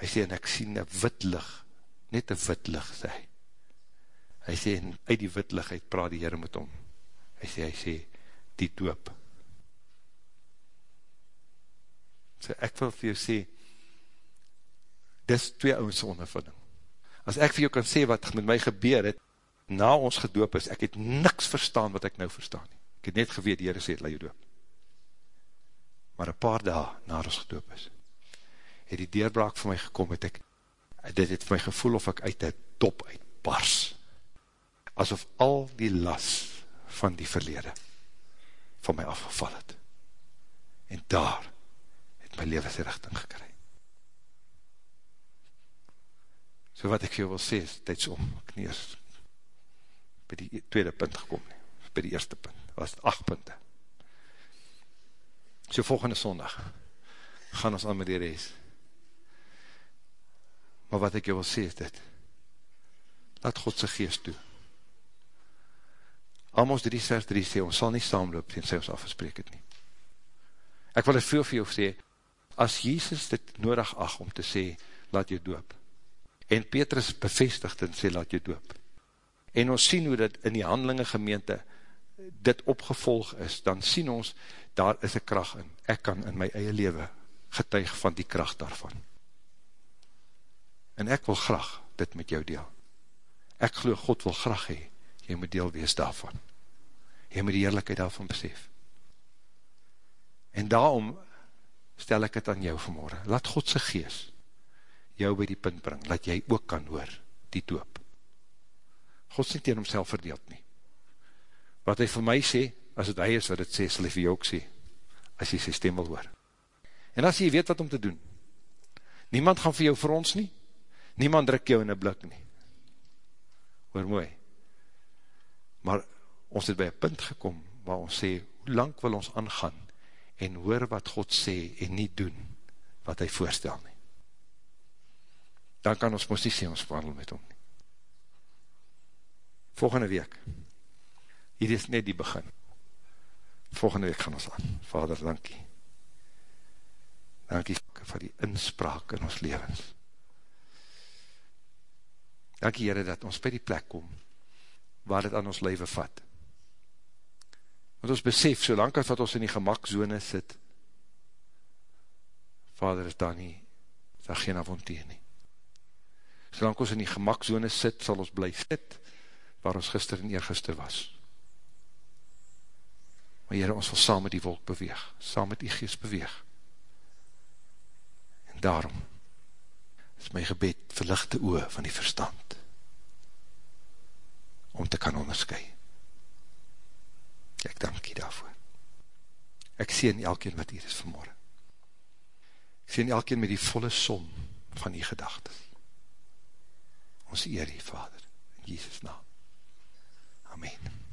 Hy sê, en ek sien een wit licht, net een wit licht, sê hy. Hy sê, en uit die wit licht, uit praat die Heere met hom. Hy sê, hy sê, die doop. So ek wil vir jou sê, dis twee ouwens ondervinding. As ek vir jou kan sê wat met my gebeur het, na ons gedoop is, ek het niks verstaan wat ek nou verstaan nie. Ek het net geweet, die Heere sê, laat jou doop. Maar een paar dae na ons gedoop is, het die deurbraak vir my gekom, het ek, dit het vir my gevoel of ek uit die top uitbars, asof al die las van die verlede van my afgeval het. En daar my levensrichting gekry. So wat ek vir jou wil sê, is tyds om, ek nie eens by die tweede punt gekom nie, by die eerste punt, was het acht punte. So volgende sondag, gaan ons aan met die reis. Maar wat ek jou wil sê is dit, laat God sy geest toe. Amos 3 vers 3 sê, ons sal nie saamloop, en sê ons afgesprek het nie. Ek wil het veel vir jou sê, as Jesus dit nodig ag om te sê, laat jou doop, en Petrus bevestigt en sê, laat jou doop, en ons sien hoe dit in die handelinge gemeente dit opgevolg is, dan sien ons, daar is een kracht in, ek kan in my eie leven getuig van die kracht daarvan. En ek wil graag dit met jou deel. Ek geloof, God wil graag hee, jy moet deel wees daarvan. Jy moet die eerlijkheid daarvan besef. En daarom stel ek het aan jou vanmorgen, laat Godse gees jou by die punt bring, laat jy ook kan hoor, die doop. God sê tegen homself verdeeld nie. Wat hy vir my sê, as het hy is wat het sê, sal hy vir jou ook sê, as jy sy stem wil hoor. En as jy weet wat om te doen, niemand gaan vir jou vir ons nie, niemand druk jou in een blik nie. Hoor mooi. Maar ons het by een punt gekom, waar ons sê, hoe lang wil ons aangaan, en hoor wat God sê, en nie doen, wat hy voorstel nie. Dan kan ons moest nie sê, ons wandel met hom nie. Volgende week, hier is net die begin. Volgende week gaan ons aan. Vader, dankie. Dankie vir die inspraak in ons levens. Dankie, Heere, dat ons by die plek kom, waar het aan ons leven vat. Want ons besef, solank as wat ons in die gemakzone sit, Vader, is daar nie, is daar geen avontuur nie. Solank ons in die gemakzone sit, sal ons bly sit, waar ons gister en eergister was. Maar Heere, ons wil saam met die wolk beweeg, saam met die geest beweeg. En daarom is my gebed verlichte oor van die verstand, om te kan onderskui. Ek dank jy daarvoor. Ek sien elkeen wat hier is vanmorgen. Ek sien elkeen met die volle som van die gedagtes. Ons eer die Vader, in Jesus naam. Amen.